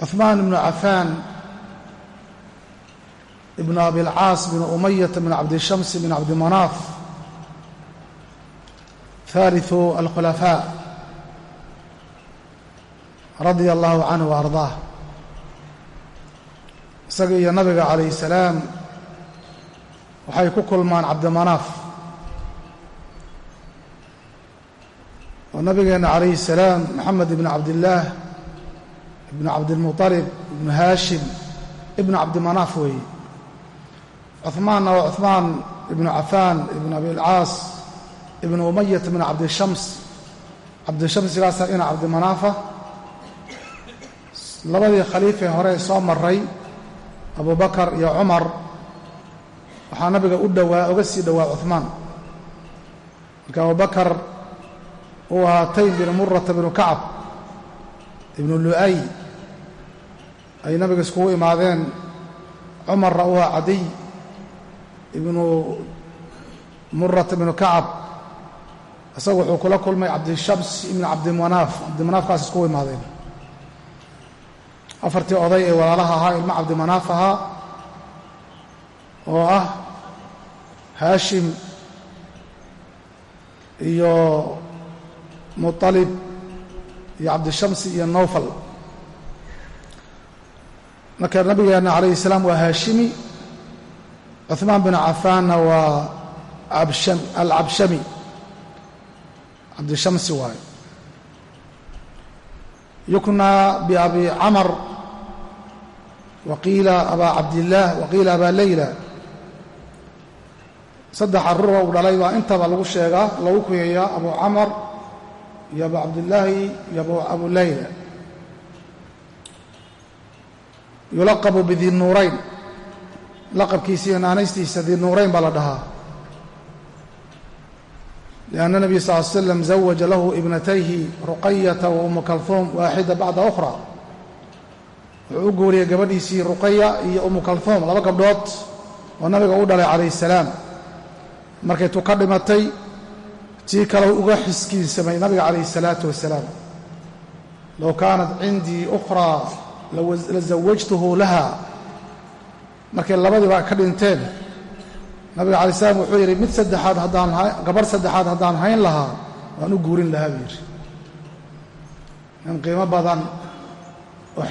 cuثmaan ibnu cafaan ibnu abilcaas binu umayata min cabdishamsi bin cabdimanaaf haaliثu alkhulafaa radia allahu canhu waardaah isaga iyo nabiga calayh salaam waxay ku kulmaan cabdimanaaf oo nabigeenna calayhi salaam moxamed ibn cabdillaah ibn cabdilmuطalib ibn haashim ibn cabdimanaaf weeye. Cuhmaanna waa cuhmaan ibnu cafaan ibn abilcaas ibnu umayat bn cabdishams cabdishamsigaasa ina cabdimanaafa labadii khaliifee hore soo maray abubakar iyo cumar. Waxaa nabiga u dhowaa oga sii dhowaa cuhmaan marka abubakar uu ahaa taym bin murata binu kacab ibnu lu'ay ay nabiga iskugu imaadeen cumarna uu ahaa cadiy ibnu murata binu kacab. Isagu wuxuu kula kulmay cabdishams ibn cabdimanaaf cabdimanaafkaas isku imaadeen. Afartii oday ee walaalaha ahaa ilmo cabdimanaaf ahaa oo ah haashim iyo muطalib iyo cabdishamsi iyo nowfal marka nabigeena calayhi salaam waa haashimi cuhmaan binu cafaanna waa alcabshami cabdishamsi waayo yuknaa biabi camar waqiila abaa cabdillaah waqiila abaa leyla saddex carruura uu dhalay baa intaba lagu sheegaa lagu kunyayaa abu camar iyo abu cabdillaahi iyo abu leyla yulaqabu bidinuurayn laqabkiisa iyo naanaystiisa dinuurayn baa la dhahaa. Lianna nebiy sal l slam zawaja lahu ibnatayhi ruqayata wa umu kalhuum waaxida bacda ukhra wuxuu u guuriyey gabadhiisii ruqaya iyo umu kalhuum laba gabdhood oo nabiga u dhalay calayh salaam. Markay tu ka dhimatay tii kale uga xiskiinsamay nabiga calayhi salaatu wasalaam. Low kaanat cindii ukhraa lazawajtuhu laha. Markay labadiiba ka dhinteen. Nabiga alay slam wuxuu yidhi mid saddexaad haddaan gabarh saddexaad haddaan hayn lahaa waan u guurin lahaa buu yidhi. Nin qiimo badan oo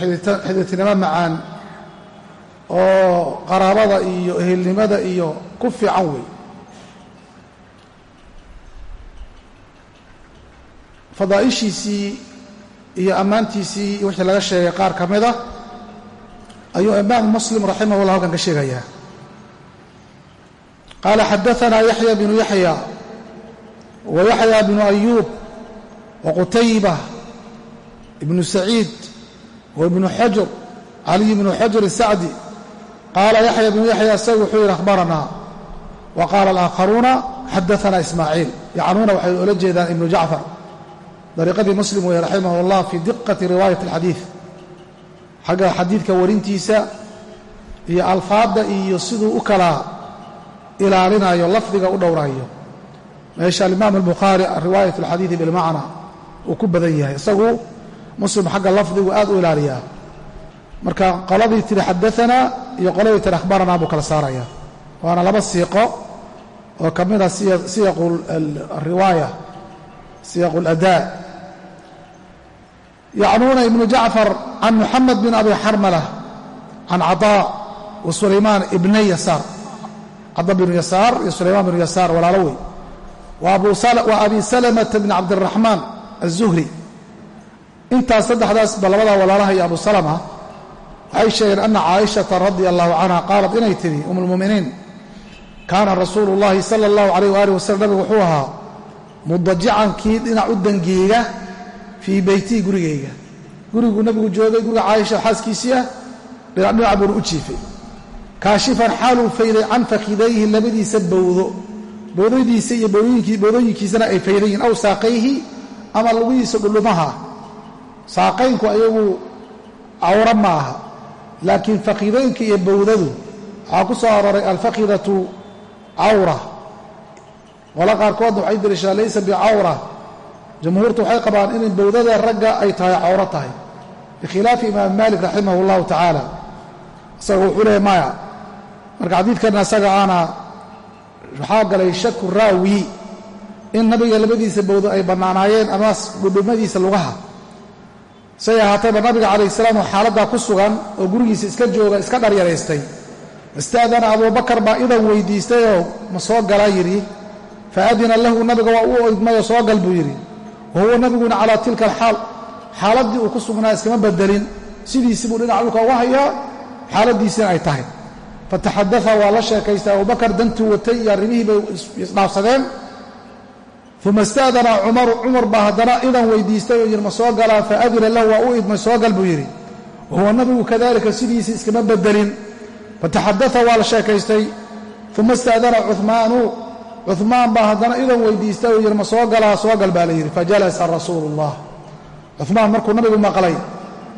xididtinimo macaan oo qaraabada iyo ehelnimada iyo ku fiican wey. Fadaa'ishiisii iyo ammaantiisii wixii laga sheegay qaar ka mida ayuu imaam muslim raximah llah halkan ka sheegayaa. Qaala xadaanaa yaxya bnu yaxya wa yaxya bnu ayuub wa qutayba ibnu saciid wa ibnu xajur caliy bnu xajur isacdi qaala yaxya bnu yaxya isagu wuxuu yidhi akhbaranaa wa qaala alaakharuuna xadaanaa ismaaciil. Yacnuuna waxay ola jeedaan ibnu jacfar dariiqadii muslim weeye raximah اllah fii diqati riwaayat alxadiid xagga xadiidka warintiisa iyo alfaadda iyo siduu u kala ilaalinayo lafdiga u dhowrayo meesha alimaam albukhaari riwaayat alxadiidi bilmacna uu ku badan yahay. Isagu muslim xagga lafdigu aad u ilaaliyaa marka qoladii tiri xadaanaa iyo qoladii tiri akhbaranaa buu kala saaraya. Waana laba siiqo oo ka mida siyaqu alriwaaya siyaqu aladaa yacnuuna ibnu jacfar can muxamed bin abi xarmala can caطaa wa sulaymaan ibnay yasaar cada binu yasaar iyo sulaymaan binu yasaar walaalo wey wa abi salamata bn cabdiraxmaan aلzuhri intaas saddexdaasba labadaa walaalaha iyo abu salama waxay sheegeen ana caaishata radia allahu canha qaalat inay tidhi um اlmuminiin kaana rasuulu اllahi sala اllahu alayh waalih wasalam nabigu wuxuu ahaa mudajicankii dhinac u dangiiga fii beytii gurigayga guriguu nabigu joogay guriga caaisha xaaskiisii ah dhinac dhinac buuna u jiifay. Kaashifan xaaluu fayday can fakidayhi labadiisa bowdo. Bowdadiisa iyo bowdooyinkiisana ay faydayiin aw saaqayhi ama lugihiisa dhudhumaha saaqaynku ayagu cawra ma aha laakiin fakidooyinka iyo bowdadu waxaa ku soo arooray alfakidatu cawra qolo qaarkoodna waxay daliishaa laysa bicawra jamhuurtu waxay qabaan inay bowdada ragga ay tahay cawro tahay. Bikhilaafi imaam maalik raximah اllahu tacaala. Isaga wuxuu leeya maya marka xadiidkana isaga ana waxaa galay shaku raawi in nabiga labadiisa bowdo ay bannaanaayeen ama dhudhumadiisa lugaha. Say ahaatayba nabiga calayh salaam oo xaaladdaa ku sugan oo gurigiisa iska jooga iska dharyaraystay istaadana abubakar baa idan weydiistayoo ma soo galaa yidhi. Faadina lahu nabiga waa u idmayoo soo gal buu yidhi wa huwa nabiguna calaa tilka alxaal xaaladdii uu ku sugnaa iskama bedelin. sidiisi buu dhinaca dhulka uga hayaa xaaladdiisina ay tahay. fataxadaa waa la sheekaystay abubakar dantuu watay iyo arrimihii bay isdhaafsadeen uma istaadana cumaru cumar baa haddana idan weydiistay oo yidhi ma soo galaa faadina lahu waa u idmay soo gal buu yidhi wa huwa nabigu kadalika sidiisi iskama bedelin fataxadaa waa la sheekaystay uma istaadana cumaanu cumaan baa haddana idan weydiistay oo yidhi ma soo galaa soo gal baa la yidhi. Fajalasa rasuulu ullah cumaan markuu nabigu maqlay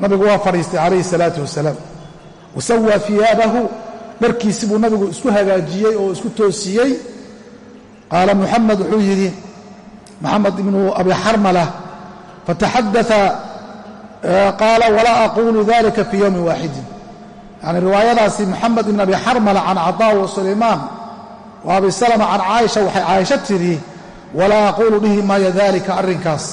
nabigu waa fadhiistay calayhi salaatu wasalaam. Wasawaa fiyaabahu dharkiisi buu nabigu isku hagaajiyey oo isku toosiyey. Qaala muxamed wuxuu yidhi maxamed ibnu abi xarmala fataxadaa qaala walaa aquulu dalika fii yowmin waaxidin yani riwaayadaasi moxamed ibn abi xarmala can cadaa wa sulaymaan wa abi salama can caaisha waxay caaisha tidhi walaa aquulu dhihi maayo dalika arrinkaas.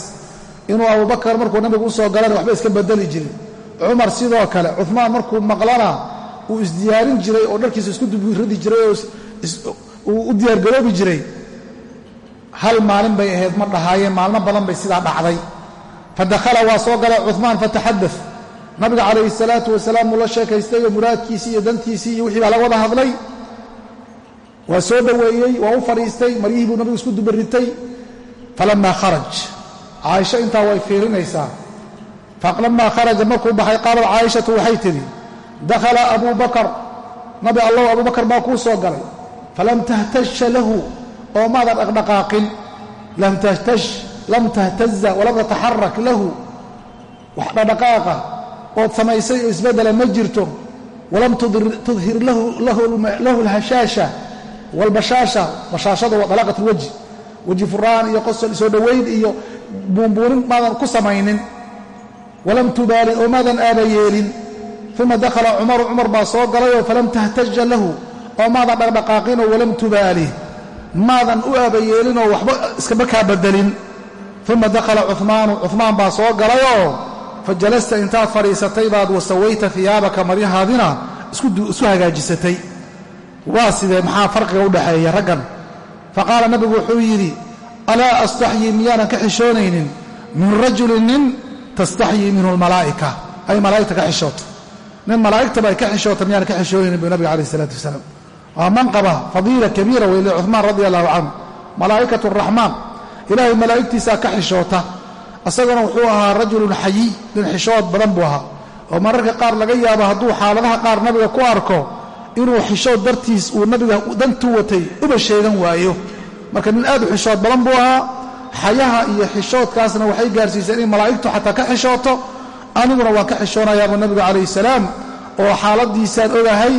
Inuu abubakar markuu nabigu u soo galana waxba iska bedeli jirin. Cumar sidoo kale cumaan markuu maqlana uu isdiyaarin jiray oo dharkiisa isku dubiradi jiray oo uu u diyaargaroobi jiray. Hal maalin bay ahayd ma dhahaayeen maalmo badan bay sidaa dhacday. Fadakhala waa soo galay cumaan fataxada nabiga calayhi salaatu wasalaam uu la sheekaystay oo muraadkiisii iyo dantiisii iyo wixii baa laga wada hadlay waa soo dhoweeyey waa u fadhiistay maryihii buu nabigu isku dubaritay falamaa kharaj caaisha intaa way fiirinaysaa falamaa kharaja markuu baxay qaalat caaishatu waxay tidhi dakhala abuu bakar nabi allow abubakar baa kuu soo galay falam tahtasha lahu oo maadan dhaqdhaqaaqin lam tahtaza walam tataxarak lahu wax dhaqdhaqaaqa ood samaysay oo isbeddela ma jirto walam tudhir lahu alhashaasha walbashaasha bashaashada waa dalaqat lwajhi weji furaan iyo qosol soo dhowayn iyo buunbuunin maadan ku samaynin. Walam tubaalin oo maadan aaba yeelin. Uma dakhala cumaru cumar baa soo galayoo falam tahtaja lahu oo maadan dhaqdhaqaaqinoo walam tubaali maadan u aaba yeelinoo waxba iskama kaa bedelin. Uma dakhala cumaanu cumaan baa soo galayoo fa jalasta intaad fadhiisatay baad wasawayta hiyaabaka maryahaadina isu hagaajisatay waa sidee? Maxaa farqiga u dhaxeeya raggan? Faqaala nabigu wuxuu yidhi alaa astaxyii miyaanan ka xishoonaynin? Min rajulin nin tastaxyii minhu almalaa'ika. Ay malaa'igta ka xishooto. Nin malaa'igtaba ay ka xishoota miyaanan ka xishoonaynin? Buu nabiga calayh isalaatu wasalaam. Waa manqaba fadiila kabiira weyle cumaan radi allahu canhu. Malaa'ikatu araxmaan ilaahay malaa'igtiisaa ka xishoota. Isaguna wuxuu ahaa rajulun xayiy nin xishood badan buu ahaa. Oo mararka qaar laga yaabo hadduu xaaladaha qaar nabiga ku arko inuu xishood dartiis uu nabiga dantuu watay uba sheegan waayo. Marka nin aad xishood badan buu ahaa. Xayaha iyo xishoodkaasna waxay gaarsiiseen in malaa'igtu xataa ka xishooto. Aniguna waan ka xishoonayaabuu nabigu calayhi salaam oo xaaladiisaan ogahay.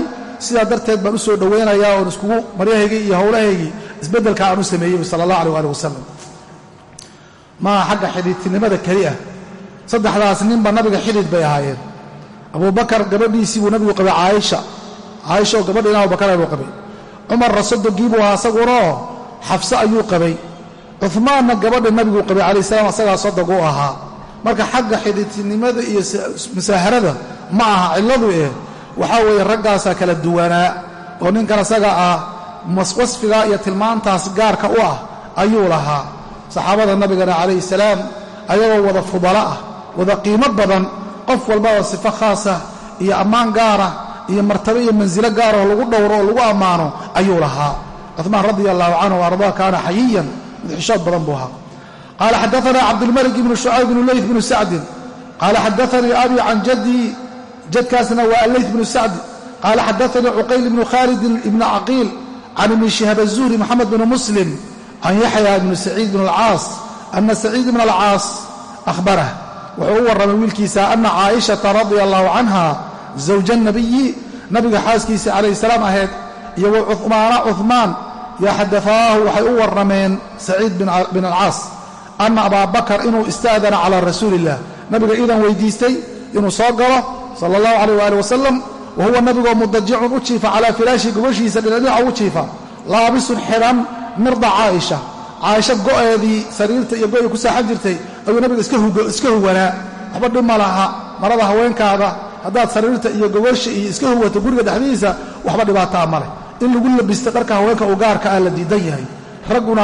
Sidaa darteed baan u soo dhowaynayaa oon iskugu maryahaygii iyo howlahaygii isbeddelka aan u sameeyey sala allah aleh alih wasalam maaha xagga xidhiidtinimada keli ah. Saddexdaas ninba nabiga xidhiid bay ahaayeen. Abubakar gabadhiisii buu nabigu qabay caaisha caaisha oo gabadhiina abubakar buu qabay. Cumarra sodogii buu ahaa isagunoo xafse ayuu qabay. Cumaanna gabadha nabiguu qabay calayh salaam asagaa sodog u ahaa. Marka xagga xidhiidtinimada iyo musaaharada ma aha cilladu eh. Waxaa weeye raggaasaa kala duwanaa oo ninkan asaga ah wasfigaa iyo tilmaantaas gaarka u ah ayuu lahaa. Saxaabada nabigana calayhi salaam ayagoo wada fudala ah wada qiimo badan qof walbaba sifo khaasa iyo ammaan gaara iyo martabo iyo mansilo gaaroo lagu dhowro oo lagu ammaano ayuu lahaa. Cumaan radia allahu canhu ardaa kaana xayiyan mid xishood badan buu ahaa. Qaala xadaana cabdilmalik ibnu shucayb bnu leyt bnu sacdin qaala xadaanii abi can jaddii jadkaasna waa alleyt bnu sacdi qaala xadaanii cuqayl ibnu khaalid ibni caqiil can ibni shihaab azuhri moxamed bnu muslim can yaxya ibni saciid bn alcaas ana saciid bn alcaas ahbarah wuxuu u warramay wiilkiisa ana caaishata radia allahu canha zawja nabiyi nabiga xaaskiisa calayhi salaam ahayd iyo wa cumaana cumaan yaxadafaahu waxay u warrameen saciid bin alcaas ana abaa bakar inuu istaadana calaa rasuuli illah nabiga idan weydiistay inuu soo galo sala allahu calayh waali wasalam wa huwa nabigoo mudajicun u jiifa calaa firaashi gobashiisa dhinadhinaca u jiifa laabisun xidhan mirda caaisha. Caaisha go'eedii sariirta iyo go'ii ku saaxan jirtay ayuu nabiga iska huwanaa. Waxba dhib ma laha marada haweenkaada haddaad sariirta iyo gogosha iyo iska huwato guriga dhexdiisa waxba dhibaataa ma leh. In lagu labista dharka haweenka u gaarka ah la diidan yahay. Ragguna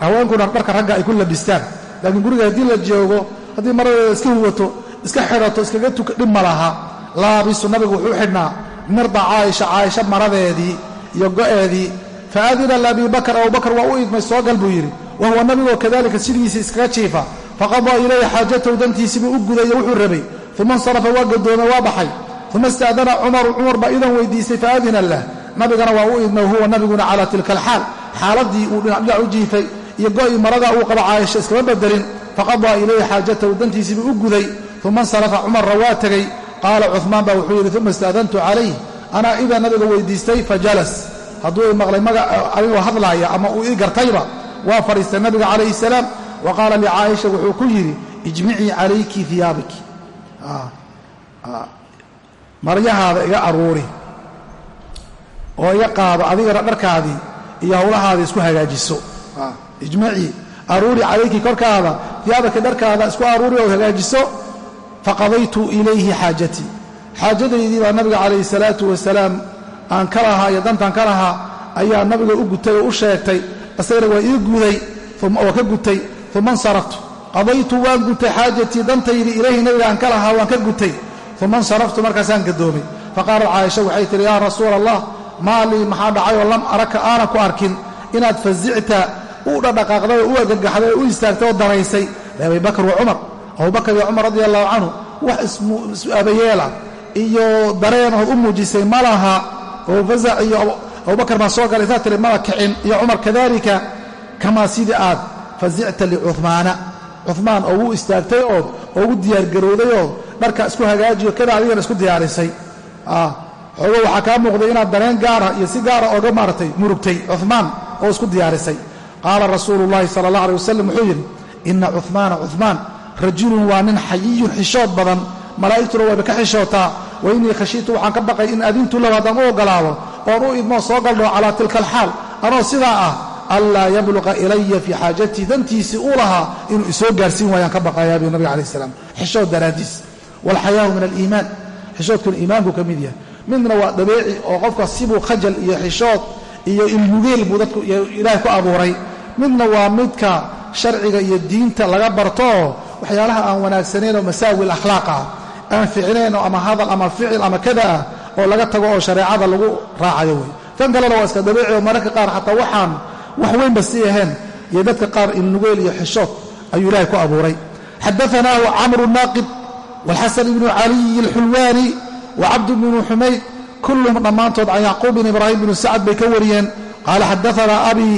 haweenkuna dharka ragga ay ku labistaan. Laakiin guriga haddii la joogo haddii maradeeda iska huwato iska xidhato iskaga tuka dhib ma laha. Laabisu nabigu wuxuu xidhnaa mirda caaisha caaisha maradeedii iyo go'eedii faadina liabii bakr abubakr waa u idmay soogal buu yidhi. Wa huwa nabigoo kadalika sidigiisa iskaga jiifa faqadaa ilayhi xaajatahu dantiisiibuu u gudayo wuxuu rabay uma insarafa waa gadoomay waa baxay. Uma istaadana cumaru cumar baa idan weydiistay faadina lah nabigana waa u idmay wahuwa nabiguna calaa tilka alxaal. Xaaladii uu dhinacdhinac u jiifay iyo go'ii maradaa uu qaba caaisha iskama bedelin faqadaa ilayhi xaajatahu dantiisiibuu u guday. Uma insarafa cumarra waa tegey. Qaala cumaan baa wuxuu yidhi uma istaadantu calayh anaa idan nabiga weydiistay fajalas hadduu i maqlay anigoo hadlaaya ama uu ii gartayba waa fadhiistay nabiga calayhi salaam. Wa qaala licaaisha wuxuu ku yidhi ijmicii calayki iyaabiki maryahaada iga aruuri. Oo iga qaado adigana dharkaadii iyo howlahaada isku hagaajiso. Ijmicii aruuri calayki korkaada iyaabaki dharkaada isku aruuri oo hagaajiso faqadaytu ilayhi xaajatii xaajadaydii baa nabiga calayhi salaatu wasalaam aan ka lahaa iyo dantaan ka lahaa ayaa nabiga u gutay oo u sheegtay asagana waa ii guday oo ka gutay uma insaraftu qadaytu waan gutay xaajatii dantaydii ilayhi nabiga aan ka lahaa waan ka gutay. Uma insaraftu markaasaan gadoomay. Faqaalat caaisha waxay tihi yaa rasuula allah maa lii maxaa dhacay oo lam araka aanan ku arkin inaad fasicta u dhadhaqaaqday oo u agagaxday oo u istaagtay oo daraysay? Liabii bakr wa cumar. Abubakar iyo cumar radi allahu canhu wax is-abayeela iyo dareen ood u muujisay ma laha. Oo fasac iyo abubakar baa soo galay saa tiri mala kicin. Iyo cumar kadalika kamaa sidii aad fasicta licumaana cumaan oo u istaagtay ood oo ugu diyaargarowday oo dharka isku hagaajiyo kada adigana isku diyaarisay. Xoogo waxaa kaa muuqday inaad dareen gaara iyo si gaara oga maaratay murugtay cumaan oo isku diyaarisay. Qaala rasuulu llahi sala allah aleh wasalam wuxuu yidhi ina cumaana cumaan rajulun waa nin xayiyun xishood badan. Malaa'igtuna wayba ka xishootaa. Wa innii khashiitu waxaan ka baqay in adintu lahu haddaan u ogolaado oon u idmoo soo galdhoo calaa tilka alxaal. Anoo sidaa ah anlaa yabluqa ilaya fii xaajatii dantiisii uu lahaa inuu isoo gaarsiin waayaan ka baqayaa buu nabig alai slam xishood daraaddiis waalxayaau min aliimaan xishoodkuna iimaanku ka mid yahay. Midna waa dabeeci oo qofka sibuu khajal iyo xishood iyo ilmugeel buu dadku ilaahay ku abuuray. Midna waa midka sharciga iyo diinta laga bartooo waxyaalaha aan wanaagsanayn oo masaawi akhlaaq ah aan ficnayn ama hadal ama ficil ama kada ah oo laga tago oo shareecada lagu raacayo wey kan kalena waa iska dabeeci oo mararka qaar xataa waxaan wax weynba sii ahayn iyo dadka qaar ilnugeel iyo xishood ayuu ilaahay ku abuuray xadaanaahu camru naaqib wاlxasan ibnu caliy اlxulwaani wacabd bnu xumayd kulluhum dhammaantood can yacquub bin ibraahim binu sacd bay ka wariyeen qaala xadaanaa abi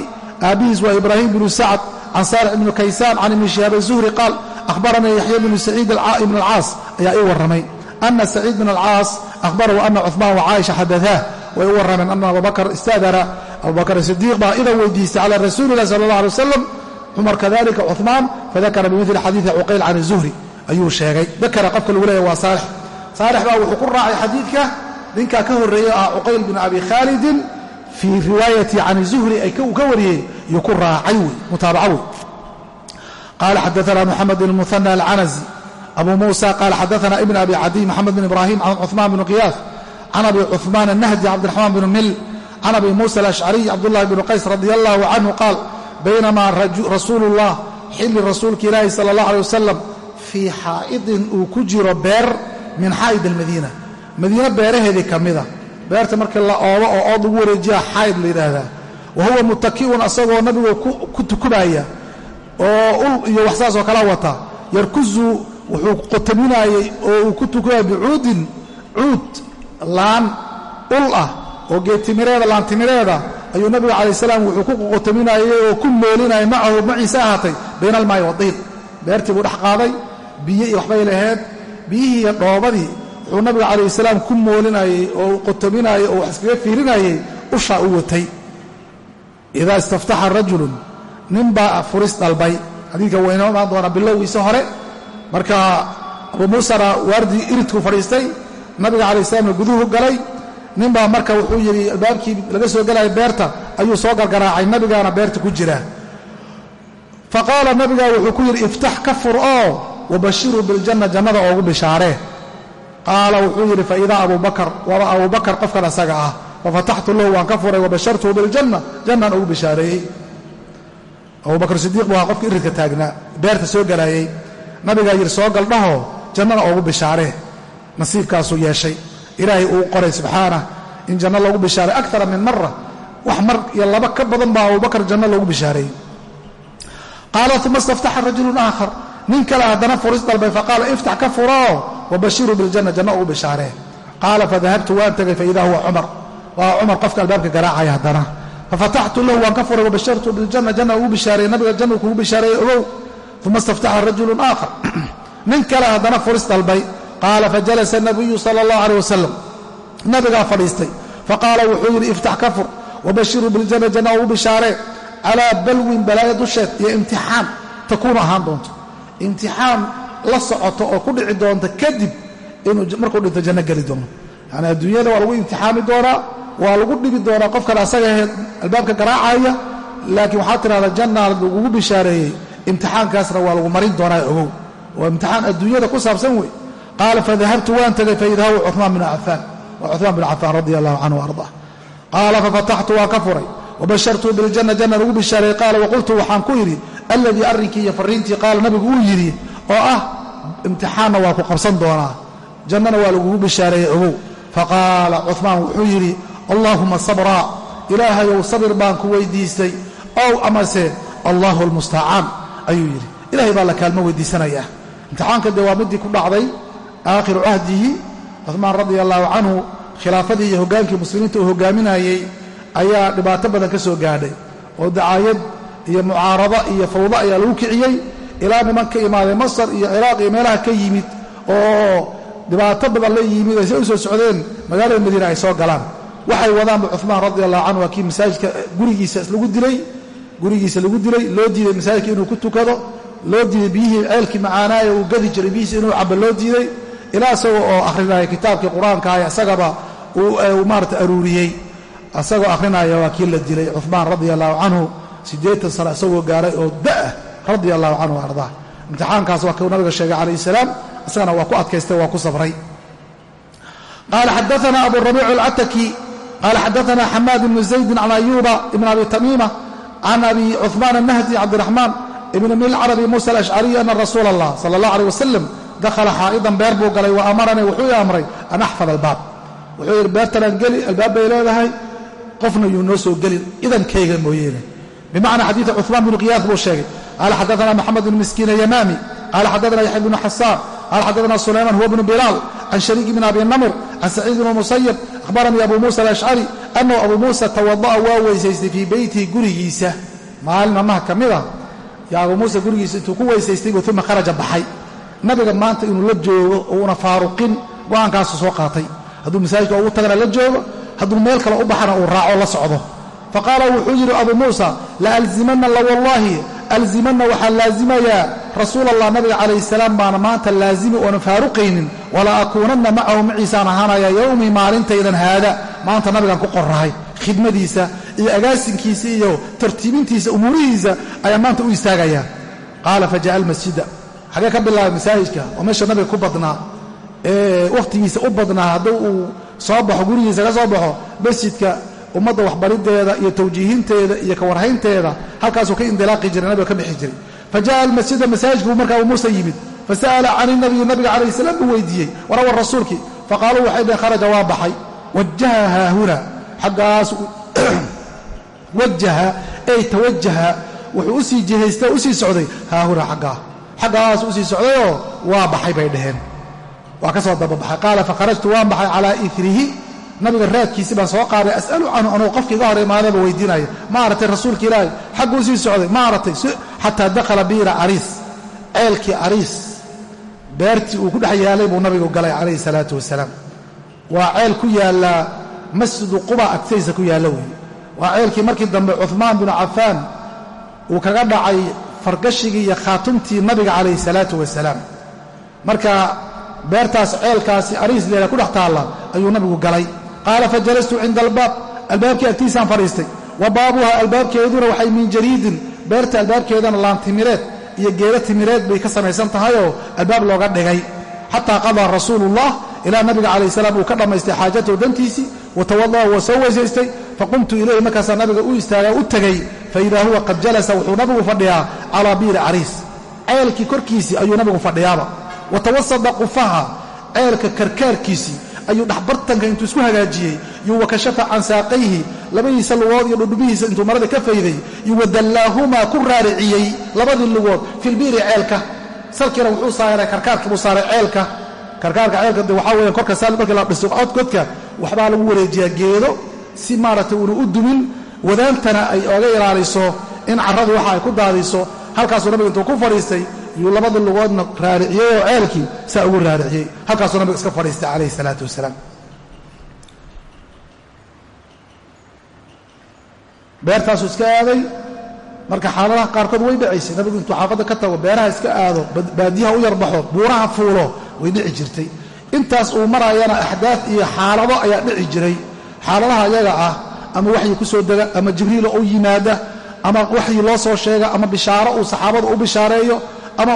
aabihiis waa ibraahim binu sacd can saalix ibnu kaysaan can ibni shihaab zuhri qaal ahbaranii yaxya bnu saciid ibn alcaas ayaa ii warramay ana saciid bn alcaas ahbarahu ana cuثmaan wacaaisha xadaثaah way u warrameen ana abubakr istadara abubakr sidiiq baa idan weydiistay cala rasuuli illahi sala allah alay wasalam cumar kadalika cumaan fadakara bimidli xadiidi cuqayl can zuhri ayuu sheegay. Dakara qofka lagu leeyahy waa saalix. Saalix baa wuxuu ku raacay xadiidka ninkaa ka horreeyey ah cuqayl bin abi khaalidin fii riwaayati can zuhri ay ka wariyey iyuu ku raacay wey mutaabaca wey. Qaala xadaana muxamed bn muhana abu muusa qaala xadaana ibn abi cadiy maxamed bin ibraahim can cumaan bn qiyaas can abi cumaan annahdi cabdiraxmaan bn mil can abi muusa alashcariy cabdulahi bnu qays radi allahu canhu qaal baynamaa rasuulullah xilli rasuulka ilaahi sala allah aleh wasalam fii xaa'idin uu ku jiro beer min xaa'id almadiina madiine beeraheedii ka mida beerta markii la oobo oo ood lagu wareejiya xaa'id la yidhaahdaa wa huwa mutaki'un asagoo nabigu ku tukubaaya oo ul iyo wax saasoo kala wata yarkuzu wuxuu qotaminaayey oo uu ku tukanaya bicuudin cuud laan ul ah oo geedtimireeda laantimireeda ayuu nabiga calay salaam wuxuu ku qotaminaayey oo ku moolinayay macahu maciise ahaatay bayna almaayi wadiin beertii buu dhex qaaday biyo iyo waxbay laheed biyihii dhoobadii wuxuu nabiga calayh salaam ku moolinayey oo qotaminaayey oo wax iskaga fiirinayey ushaa u watay. Idaa istaftaxa rajulun nin baa furis dalbay. Xadiidka waynoo imaan doona bilowgiisa hore. Marka abuu muusana waardii iridku fadhiistay nabiga calai salaamna guduhu galay ninbaa marka wuxuu yidhi albaabkii laga soo gelaya beerta ayuu soo gargaraacay nabigaana beerta ku jira. Faqaala nabigaa wuxuu ku yidhi iftax ka fur oo wabashiruu biljanna jannada oogu bishaaree qaala wuxuu yidhi faidaa abubakar waaba abubakar qofkan asaga ah fafataxtu lahu waan ka furay wabashartuhu biljanna jannaan ugu bishaareeyey. Abubakr sidiiq buu ahaa qofka iridka taagnaa beerta soo galaayey. Nabigaa yidhi soo galdhaho jannada oogu bishaaree nasiibkaasuu yeeshay ilaahay uu qoray subxaanah in janno loogu bishaaray akara min mara wax mar iyo laba ka badan baa abubakar janno loogu bishaareeyey qaala uma istaftaxa rajulun aakhar. Nin kale haddana furis dalbay faqaala iftax ka furoo wabashiruu biljanna janno ugu bishaaree qaala fadahabtu waan tegay faidaa huwa cumar. Waa cumar qofka albaabka garaacaya haddana. Fafataxtu lahu waan ka furay wabashartu biljanna janna ugu bishaareeye nabiga janna kugu bishaareeyey ogow. Uma istaftaxa rajulun aakhar. Nin kale haddana furis dalbay qaala fajalasa nabiyu sala allah aleyh wasalam nabigaa fadhiistay. Faqaala wuxuu yidhi iftax ka fur wabashiruu biljanna janna ugu bishaaree calaa balwin balaayo dusheed iyo imtixaan takuunu ahaan doonto. Imtixaan la socoto oo ku dhici doonta kadib inuu markuu dhinto janno geli doono. Yacni adduunyada waa lagu imtixaami doonaa waa lagu dhibi doonaa qofkan asaga ahayd albaabka garaacaya laakiin waxaa tidhahdaa janna lagugu bishaareeyey imtixaankaasna waa lagu marin doonaa ogow. Waa imtixaan adduunyada ku saabsan wey qaala fadahabtu waan tegay faidaa huwa cumaan binu cafaan waa cumaan binu cafaan radi allahu canhu ardaa qaala fafataxtu waan ka furay wabashartuu biljanna jannan ugu bishaareeyey qaala waqultu waxaan ku yidhi alladii arrinkii iyo farriintii qaala nabigu uu yidhi oo ah imtixaanna waa ku qabsan doonaa jannana waa lagugu bishaareeyey ogow faqaala cumaan wuxuu yidhi allaahuma sabraa ilaahayow sabir baan ku weydiistay ow amase allaahu almustacaan ayuu yidhi ilahay baa la kaalmo weydiisanayaa imtixaanka dee waa midii ku dhacday aakhiru cahdihi cumaan radia allaahu canhu khilaafadii iyo hoggaankii muslimiinta uu hoggaaminayey ayaa dhibaato badan ka soo gaadhay oo dacaayad iyo mucaarado iyo fawdo ayaa lagu kiciyey ilaa niman ka imaaday masar iyo ciraaq iyo meelaha ka yimid oo dhibaato badan la yimid ay se u soo socdeen magaalada madiina ay soo galaan. Waxay wadaanba cumaan radi allahu canhu waa kii masaajidka gurigiisa lagu dilay gurigiisa lagu dilay loo diiday masaajidka inuu ku tukado loo diiday biyihii ceelkii macaanaaya uu gadi jiray biyihiisa inuu cabo loo diiday ilaa isagoo oo akhrinaya kitaabkii qur'aankaah isagaba uu maarata aruuriyey. Isagoo akhrinaya waa kii la dilay cumaan radia allahu canhu siddeetan sana isagoo gaaray oo da'ah radia allahu canhu ardaa imtixaankaas waa kuu nabiga sheegay calayh salaam isagana waa ku adkaystay waa ku sabray qaala xadaana abu rabiic alcataki qaala xadaana xamaad ibnu zaydin can ayuuba ibn abi tamiima can abi cuhmaan annahdi cabdiraxmaan ibn milcarabi muusa alashcariy ana rasuula allah sala allah aleyh wasalam dakhala xaa'idan beer buu galay wa amaranii wuxuu ii amray an axfad albaab. Wuxuu yidhi beertanaan geli albaab bay leedahay qofna yuu noo soo gelin. Idankayga mooyeene. Bimacnaa xadiida cuثmaan bnu qiyaas buu sheegay. Qaala xadaana maxamed bn miskiin ayamaami qaala xadaana yaxya bnu xasaan qaala xadaana sulayman huwa bnu bilaal can shariik bn abi namr can saciid bn musayib ahbaranii abu muusa alashcari annahu abu muusa tawada'a waa weysaystay fii beytihi gurigiisa. Maalin mamaha ka mid a yaa abu muusa gurigiisa intuu ku weysaystay uma kharaja baxay nabiga maanta inuu la joogo oo una faaruqin go'aankaasu soo qaatay. Hadduu masaajidka ugu tagana la joogo hadduu meel kale u baxana uu raaco la socdo. Faqaala wuxuu yidhi abu muusa la alzimanna la wallaahi alzimanna waxaan laazimayaa rasuul allah nabiga calayh salaam baana maanta laazimi oonan faaruqaynin. Wala akuunanna macahu maciisaan ahaanaya yowmii maalintaydan haada. Maanta nabigaan ku qorahay khidmadiisa iyo agaasinkiisa iyo tartiibintiisa umuurihiisa ayaa maanta u istaagaya. Qaala faja'a almasjida xagee ka bilaabay masaajidka oo meesha nabiga ku badnaa ee wakhtigiisa u badnaa hadduu uu soo baxo gurigiisa ka soo baxo masjidka ummadda waxbariddeeda iyo tawjiihinteeda iyo kawarhaynteeda halkaasuu ka indilaaqi jiray nabiga ka bixi jiray. Fa ja'a almasjida masaajidku markaa uu muuse yimid. Fasa'ala can inabiyi nabiga calayhi salaam buu weydiiyey. Warawar rasuulkii faqaaluu waxay dhaheen kharaja waa baxay. Wajaha haahuna xaggaas wajaha ay tawajaha wuxuu u sii jihaystay o u sii socday. Haahuna xaggaa xaggaas u sii socdayoo waa baxay bay dhaheen. Waa ka soo dababaxay. Qaala fakharajtu waan baxay calaa irihi nabiga raadkiisi baan soo qaaday as'alu canhu anugu qofkii iga hor imaadaba weydiinaya ma aratay rasuulka ilaahi xagguu sii socday ma aratay. Xataa dakhala biira cariis. Ceelkii cariis beertii uu ku dhex yaalay buu nabigu galay calayhi salaatu wasalaam. Waa ceel ku yaallaa masjidu quba agtaysa ku yaalla weeye waa ceelkii markii dambe cuhmaan binu cafaan uu kaga dhacay fargashigii iyo khaatumtii nabiga calayhi salaatu wasalaam. Marka beertaas ceelkaasi ariis leela ku dhex taalla ayuu nabigu galay. Qaala fajalastu cinda albaab. Albaabkii agtiisaan fadhiistay. Wa baabuha albaabkeeduna waxay min jariidin. Beerta albaabkeedana laantimireed iyo geelo timireed bay ka samaysan tahayoo albaab looga dhigay. Xataa qadaa rasuulullah ilaa nabiga calayh salaam uu ka dhammaystay xaajatahu dantiisii watawada'a waa soo weysaystay faqumtu ilayhi markaasaa nabiga u istaaga u tegay faidaa huwa qad jalasa wuxuu nabigu fadhiyaa calaa biiri cariis. Ceelkii korkiisii ayuu nabigu fadhiyaaba. Watawasada qufaha ceelka karkaarkiisii ayuu dhexbartanka intuu isku hagaajiyey yuu wakashafa can saaqayhi labadiisa lugood iyo dhudhubihiisa intuu marada ka fayday yuwadallaahumaa ku raariciyey labadii lugood filbiiri ceelka. Salkiina wuxuu saaray karkaarkii buu saaray ceelka. Karkaarka ceelka de waxaa weya korka saal markii lagu wareejiyaa geedo si maaragtay uuna u dumin wadaantana ay oga ilaaliso in carradu waxa ay ku daadiso. Halkaasuu nabiga intuu ku fadhiistay yuu labada lugoodna raariciyey oo ceelkii saa ugu raariciyey. Halkaasuu nabiga iska fadhiistay calayhi salaatu wasalaam. Beertaasuu iska aaday. Marka xaaladaha qaarkood way dhacaysay nabigu intuu xaafadda ka tago beeraha iska aado baadiyaha u yarbaxo buuraha fuulo way dhici jirtay. Intaas uu marayana axdaad iyo xaalado ayaa dhici jiray xaaladaha ayaga ah ama waxyi ku soo dega ama jibriilo u yimaada ama waxyi loo soo sheega ama bishaaro uu saxaabada u bishaareeyo ama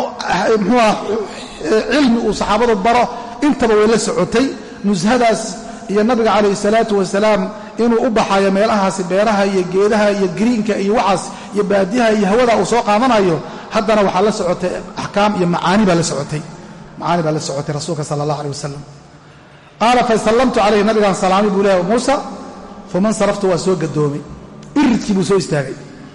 muxuuah cilmi uu saxaabadu baro intaba way la socotay. Nushadaas iyo nabiga calayhi salaatu wasalaam inuu u baxayo meelahaasi beeraha iyo geedaha iyo giriinka iyo waxaas iyo baadiyaha iyo hawada uu soo qaadanayo haddana waxaa la socotay axkaam iyo macaani baa la socotay. Macaani baa la socotay rasuulka sala allah aleh wasalam qaala fasallamtu calayhi nabigaan salaamay buu leehay muusa uma nsaraftu waa soo gadoomay iridkii buu soo istaagay.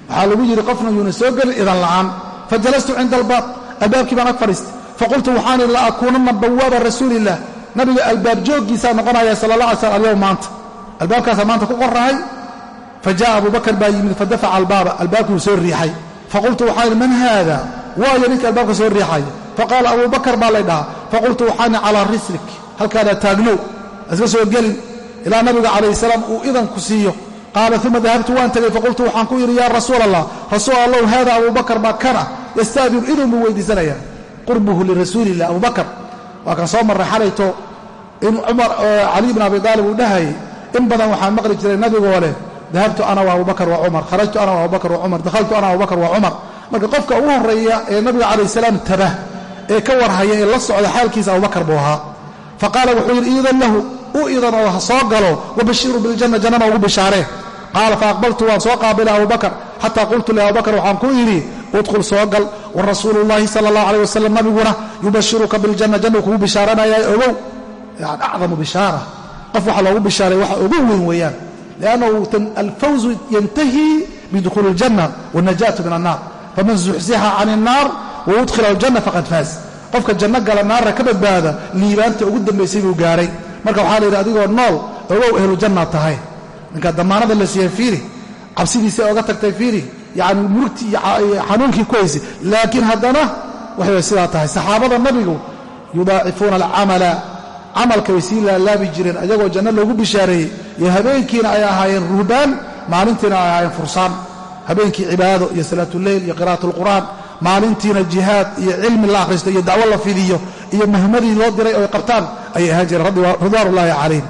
Waxaa lagu yidhi qofna yuuna soo gelin idan la'aan. Fajalastu cinda albaab albaabkii baan ag fadhiistay faqultu waxaan idhi la akuunanna bawaaba rasuuliillah nabiga albaab jooggiisaa noqonaya sala allah alay slam alyowm maanta. Albaabkaasaa maanta ku qorahay fa ja'a abu bakar baa yimid fadafaca albaaba albaabkii wuu soo riixay. Faqultu waxaan idhi man haada waayo ninka albaabka soo riixaya faqaala abu bakar baa lay dhahaa. Faqultu halkaadaa taagnow iska soo gelin ilaa nabiga calayhi salaam uu idanku siiyo. Qaala uma dahabtu waan tegay faqultu waxaan ku yidhi yaa rasuul allah rasuul allow haada abu bakar baa kana? Yastaadinu idin buu weydiisanaya qurbuhu lirasuuliillah abu bakar. Waa kan soo marray xalayto in cumar cali bn abi aalib uu dhahayay in badan waxaan maqli jiray nabigoo leh dahabtu ana wa abubakar wa cumar kharajtu ana wa abubakar wa cumar dakhaltu ana abubakar wa cumar. Marka qofka ugu horreeya ee nabiga calayh salaam tabah ee ka warhaya ee la socda xaalkiisa abubakar buu ahaa faqaala wuxuu yidhi iidan lahu u idan oo ha soo galo wabashiru biljanna jannana ugu bishaaree qaala faaqbaltu waan soo qaabila abubakar xataa qultu liabubakar waxaan ku idhi udkhul soo gal wa llaahi sala allah aleh wasalam nabiguna yubashiruka biljanna jannu kugu bishaaranaya ogow. Yani acdamu bishaara qof waxa loogu bishaaray waxa ugu weyn weeyaan liannahu alfawzu yantahi bidukhuuli iljanna wanajaatu min annaar faman zuxzixa can innaar waudkhila aljanna faqad faaz qofka janno gala naarna ka badbaada liibaanta ugu dambaysay buu gaaray. Marka waxaa la yidhi adigoo nool ogow ehlujannaad tahay. Ninka damaanada la siiyey fiiri cabsidiisa oga tagtay fiiri yani murugtii iyo xanuunkii ku haysay. Laakiin haddana waxay sidaa tahay. Saxaabada nabigu yudaacifuuna alcamala. Camalka way sii laalaabi jireen ayagoo janno loogu bishaareeyey. Iyo habeenkiina ay ahaayeen ruhbaan maalintiina ay ahaayeen fursaan. Habeenkii cibaado iyo salaatuleyl iyo qira'at alqur'aan maalintiina jihaad iyo cilmi la akhristo iyo dacwo la fidiyo iyo mahmadii loo diray oy qabtaan ayay ahaan jireen. Ridwaan ullaahi calayhim.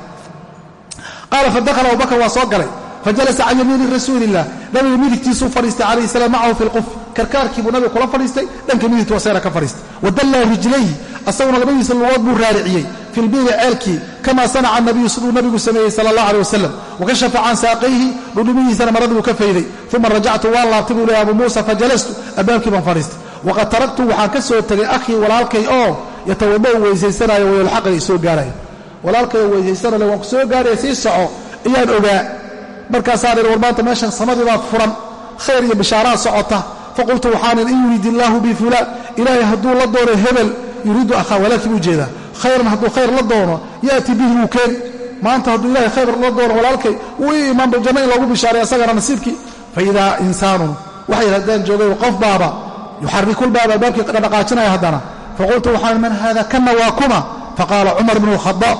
Qaala fadakhala abubakar waa soo galay. Fajalasa can yamiini rasuuliillah nabiga midigtiisuu fadhiistay calayhi salaam macahu fi lquf karkaarkii buu nabiga kula fadhiistay dhanka midigtu waseera ka fadhiistay. Wadallaa rijlayhi. Asaguna labadiisa lugood buu raariciyey fi lbiiri ceelkii kama sanaca nabiyu siduu nabigu sameeyey sala allah aleh wasalam wakashafa can saaqayhi dhudhumihiisana maradii buu ka fayday uma rajactu waan laabtay buu leey abu muusa fajalastu albaabkii baan fadhiistay waqad taraktu waxaan ka soo tegay akhii walaalkay oo yatawadau weysaysanaayo wayolxaqani soo gaaraya walaalkayoo weysaysanale waan ku soo gaaraya sii soco ayaan ogaa markaasaan idhi war maanta meeshan samadii baad furan khayr iyo bishaaraa socota faqultu waxaan idhi in hadduu la doono hebel yuriidu akhaa khayran hadduu khayr la doono yaati bihi wuu keeni maanta hadduu ilahay khayr la doono walaalkay wuu ii imaan baljanno in loogu bishaaray asagana nasiibkii. Fa idaa insaanun waxay haddaan joogay qof baaba yuxarikulbaaba albaabkii dhaqaajinaya haddana. Faqultu waxaan man haada kana waa kuma faqaala cumar bnu khadaab.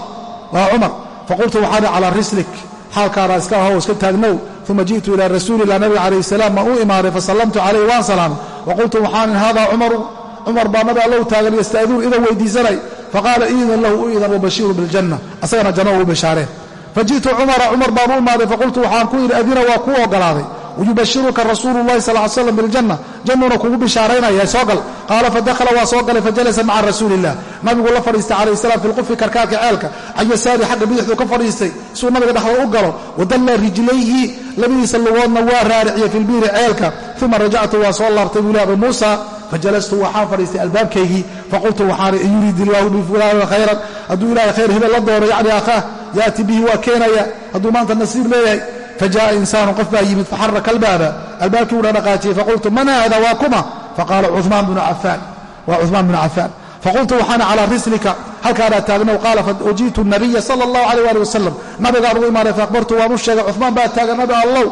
Waa cumar. Faqultu waxaan calaa rislik. Xaalkaana iska ahow iska taagnow. Uma ji'tu ilaa rasuulilah nabiga calayh salaam ma u imaaday fasallamtu calayh waan salaamay. Waqultu waxaan hada cumaru. Cumar baa nabi allow taagan yasta'dinuun idan weydiisanay faqaala iidan lahu u idan wabashiiru biljanna asagana janno uu bishaareen faji'tu cumara cumar baan u imaaday faqultu waxaan ku yidhi adina waa kuu ogolaaday wayubashiruka rasuulu llahi sal l slam biljanna jannuna kugu bishaaraynaya soo gal qaala fadakhala waa soo galay fajalasa maca rasuuli illah nabigu la fadhiistay calayh salaam fi lqufi karkaarka ceelka can yasaari xagga bidixduu ka fadhiistay suu nabiga dhexda u galo wadalla rijlayhi labadiisa lugoodna waa raariciye fi lbiiri ceelka uma rajactu waa soo laabtay buu li abi muusa fajalastu waxaan fadhiistay albaabkaygii faqultu waxaan in yuriid illaahu bifulaana khayran hadduu ilahay khayr hebel la doono yacni akhaah yaati bihi waa keenaya hadduu maanta nasiib leeyahay fajaءa insaanu qof baa yimid faxaraka albaaba albaabkii uuna dhaqaajiyey faqultu man haada waa kuma faqaala cumaan bnu cafaan waa cuثmaan bnu cafaan faqultu waxaana calىa rislika halkaanaa taagnow qaala fajiئtu الnabiya salى اllahu alيh ali wasalam nabigaan ugu imaaday faaqbartu waan u sheegay cuثmaan baa taagan nabi allow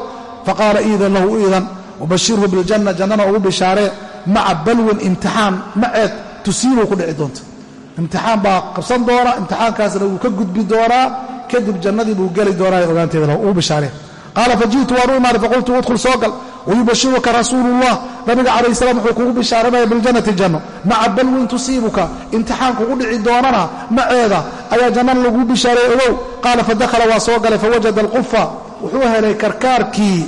faqaala iidan lahu iidan wabashirhu biاljanna jannana ugu bishaaree maca balwin imtixaan maceed tusiibuu ku dhici doonta imtixaan baa qabsan doona imtixaankaasna wuu ka gudbi doonaa kadib jannadii buu geli doonaa ogaanteeda ugu bishaaree qaala faji'tu waan u imaaday faqultu udkhul soo gal. Wayubashiruka rasuulullah. Nabiga calayh salaam wuxuu kugu bishaaranaya biljannati janno. Maca balwin tusiibuka imtixaan kugu dhici doonana maceeda ayaa jannana laguu bishaaray ogow. Qaala fadakhala waa soo galay fawajada alqufa wuxuu helay karkaarkii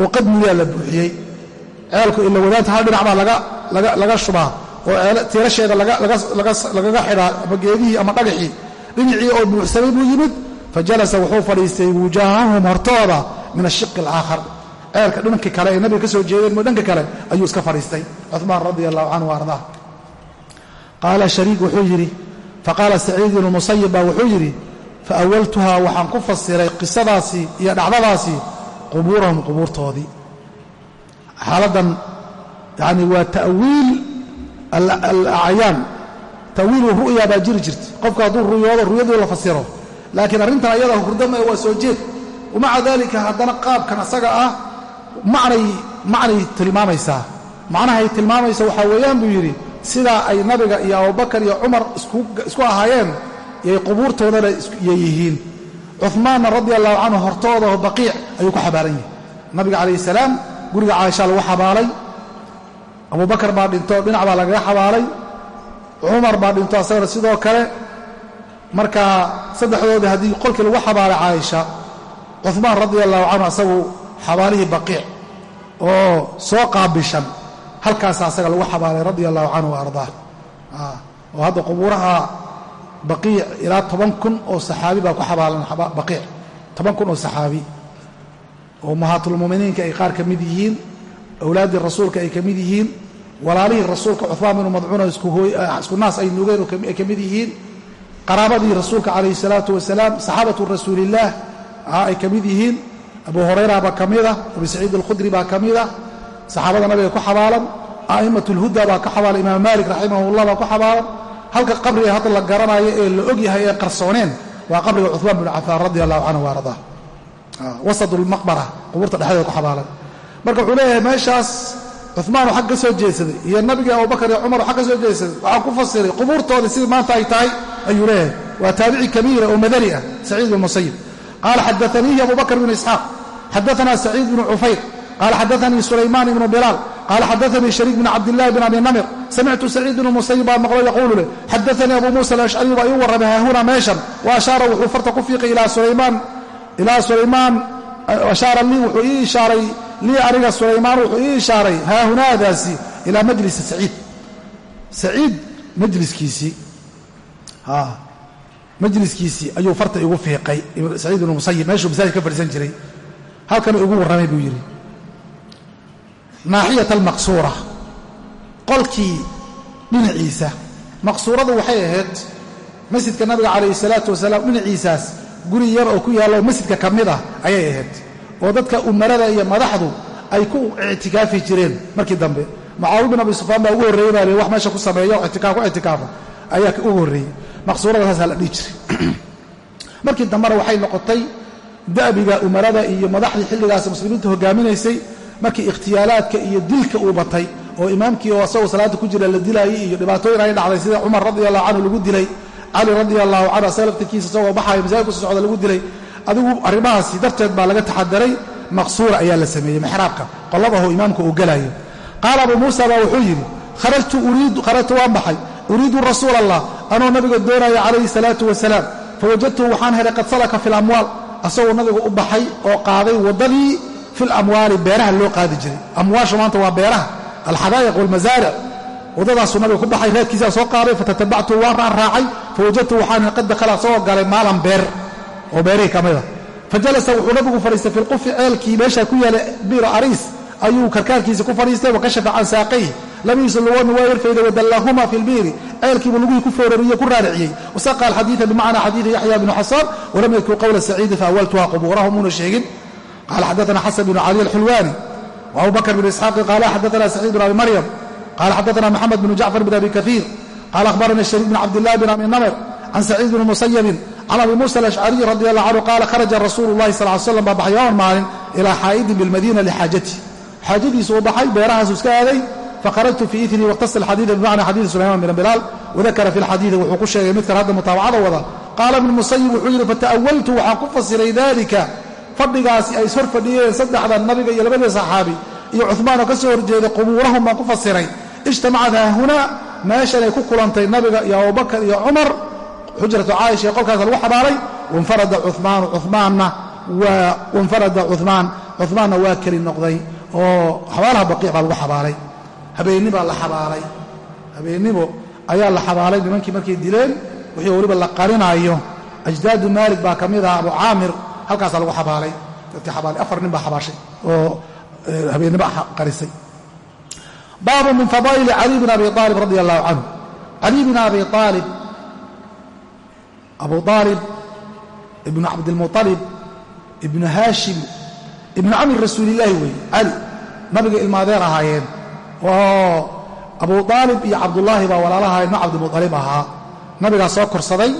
oo qad la buuxiyey ceelku ila wadaanta hal dhinac baa laga shubaa oo tiirasheeda lagaga xidhaa ama geedihii ama dhagaxii. Dhinacii oo buuxsamay buu yimid fajalasa wuxuu fadhiistay wujaahahum hortooda min ashiqi alaakhar. Ceelka dhanka kale ee nabiga ka soo jeedeen mo dhanka kale ayuu iska fadhiistay. Cumaan radia allahu canhu ardaa qaala shariik wuxuu yidhi faqaala saciid ibnu musayib baa wuxuu yidhi faawaltuhaa waxaan ku fasiray qisadaasi iyo dhacdadaasi qubuurahum qubuurtoodii xaaladdan yani waa ta'wiil alacyaan ta'wiilu ru'ya baa jiri jirta qofka hadduu ruyoodo ruyadii la fasiro. Laakiin arrintan ayada hurdama waa soo jeed. Wamaca daalika haddana qaabkan asaga ah macnay macnay tilmaamaysaa. Macnahay tilmaamaysa waxaa weeyaan buu yidhi sidaa ay nabiga iyo abubakar iyo cumar isku ahaayeen yay qubuurtoodana yay yihiin. Cumaanna radi allahu canhu hortoodaoo baqiic ayuu ku xabaaran yahay. Nabiga calayhi salaam guriga caaisha lagu xabaalay. Abubakar baa dhinto dhinac baa lagaga xabaalay. Cumar baa dhinto asagana sidoo kale. Marka saddexdoodii haddii qolkii lagu xabaalay caaisha cumaan radia allahu canhu asagu xabaalihii baqiic oo soo qaabishan halkaasa asaga lagu xabaalay radia allahu canhu wa ardaa oo hadda qubuuraha baqiic ilaa toban kun oo saxaabi baa ku xabaalan baqiic. Toban kun oo saxaabi oo umahaatulmuminiinka ay qaar ka mid yihiin awlaaddii rasuulka ay ka mid yihiin walaalihii rasuulka cumaan binu madcuuna isku naas ay nugeen ay ka mid yihiin qaraabadii rasuulka calayhi salaatu wasalaam saxaabatu rasuulillaah ay ka mid yihiin abu hurayra baa ka mida abi saciid alkhudri baa ka mida saxaabada nabiga ku xabaalan a'immat lhuda baa ka xabaalan imaam maalik raximahullah baa ku xabaalan halka qabriga hadda la garanayo ee la og yahay ee qarsooneen waa qabriga cumaan binu cafaan radi allahu canhu wa ardaa wasat lmaqbara qubuurta dhexdeeda ku xabaalan. Marka wuxuu leeyahay meeshaas cumaanu xag ka soo jeedsaday iyo nabiga abubakar iyo cumar xag ka soo jeedsaday waxaan ku fasiray qubuurtoodii sidii maanta ay tahay ayuu leeyahay. Waa taabici kabiira oo madani ah saciid bin musayib qaala xadaaniihi abu bakr bn isxaaq. Xadaana saciid bnu cufayr qaala xadaanii sulaymaan ibnu bilaal. Qaala xadaanii shariik bn cabdillahi bn abi namir. Samictu saciid bnu musayib baa maqlo yaquulu leh xadaanii abu muusa alashcari baa ii warramay haahuna meeshan. Wa ashaara wuxuu farta ku fiiqay ilaa sulaymaan ashaara lii wuxuu ii ishaaray lii aniga sulaymaan wuxuu ii ishaaray haahunaadaasi ilaa majlisi saciid. Saciid majliskiisii. Majliskiisii ayuu farta igu fiiqay saciid ibnu musayib meeshuu masaajid ka fadhiisan jiray. Halkanuu igu warramay buu yidhi. Naaxiyat almaqsuura. Qolkii dhinaciisa. Maqsuuradu waxay ahayd masjidka nabiga calayhi salaatu wasalaam dhinaciisaas guri yar oo ku yaallo masjidka ka mid ah ayay ahayd oo dadka umarada iyo madaxdu ay ku ictikaafi jireen markii dambe. Mucaawiya bin abi sufyaan baa ugu horreeyey baa wax meesha ku sameeya ku ictikaafa ayaa ugu horreeyey. Maqsuurada saasaa la dhihi jiray markii dambena waxay noqotay da'biga umarada iyo madaxdii xilligaas muslimiinta hogaaminaysay markii ikhtiyaalaadka iyo dilka uu batay oo imaamkii oo asagoo salaada ku jira la dilaayey iyo dhibaatooyin ay dhacday sida cumar radi allahu canhu lagu dilay cali radi allahu canhu asaga isagoo baxaya masaajid kusi socda lagu dilay. Adigu arrimahaasi darteed baa laga taxadaray maqsuura ayaa la sameeyey mixraabka qoladaho imaamka uu qaala abu muusa baa wuxuu yidhi kharajtu waan baxay. Uriidu rasuul allah anoo nabiga doonaya calayhi salaatu wasalaam. Fawajadtuhu waxaan helay qad salaka fi lamwaal asagoo nabiga u baxay oo qaaday waddadii fi lamwaali beeraha loo qaadi jiray. Amwaasha maanta waa beeraha alxadaa'iq walmasaaric waddadaasuu nabiga ku baxay reedkiisaa soo qaaday fatatabactu waan raacraacay fawajadtu waxaan qad dakhala asagoo galay maalan beer oo beerihii ka mida fajalasa wuxuu nabigu fadhiistay fi lqufi ceelkii meeshaa ku yaalla biiro ariis ayuu karkaarkiisa ku fadhiistay wakashafa can saaqayh labadiisa lugoodna waa yarfayday wadallahuma fi lbiiri ceelkiibuu lugihii ku foorariye ku raariciyey wasaqa alxadiida bimacna xadiidi yaxya bnu xasaan walam yadkur qowla saciidi faawaltuha qubuurahum muuna sheegin. Qala xadaana xasan bnu cali alxulwaani waabuu bakr bn isxaaqi qaala xadaana saciid bn abi maryam qala xadaana moxamed bnu jacfar bn abi kaiir qala ahbarana shariik bn cabdillahi bn abi namr can saciid bni musayabin can abi muusa alashcariy radi allah canhu qaala kharaja rasuulu llahi sal l slam baa baxay yooman maalin ilaa xaa'idin bilmadiina lixaajati xaajadiisu uu baxay beerahaasu iska aaday fakharajtu fii itri waktasa alxadiida bimacna xadiidi sulayman bin bilaal wadakara fi lxadiidi wuxuu ku sheegay midkan hadda mutaabacada wada qaala ibnu musayib wuxuu yidhi fata'awaltu waxaan ku fasiray dalika fadhigaasi ay ishor fadhiyeen saddexdan nabiga iyo labadii saxaabi iyo cuhmaan oo ka soo horjeeday qubuurahum baan ku fasiray ijtamacad haahunaa meeshanay ku kulantay nabiga iyo abubakar iyo cumar xujratu caaisha ee qolkaas lagu xabaalay wanfarada cumaanu cumaanna waa wanfarada cumaan cumaanna waa keli noqday oo xabaalaha baqiic baa lagu xabaalay. Habeennibaa la xabaalay. Habeennimo ayaa la xabaalay nimankii markay dileen wixii weliba la qarinaayo. Ajdaadu maalik baa ka mid ah abu caamir halkaasaa lagu xabaalay. Dadkii xabaalay afar nin baa xabaashay oo habeennimo qarisay baabu min fadaa'ili cali bin abi aalib radi allahu canhu cali bin abi aalib abu aalib ibnu cabdilmualib ibnu haashim ibnu camir rasuulillaahi weeye cali nabiga ilmaadeer ahaayeen. Oo abu aalib iyo cabdullaahi baa walaalaha ibnu cabdimualib ahaa. Nabigaa soo korsaday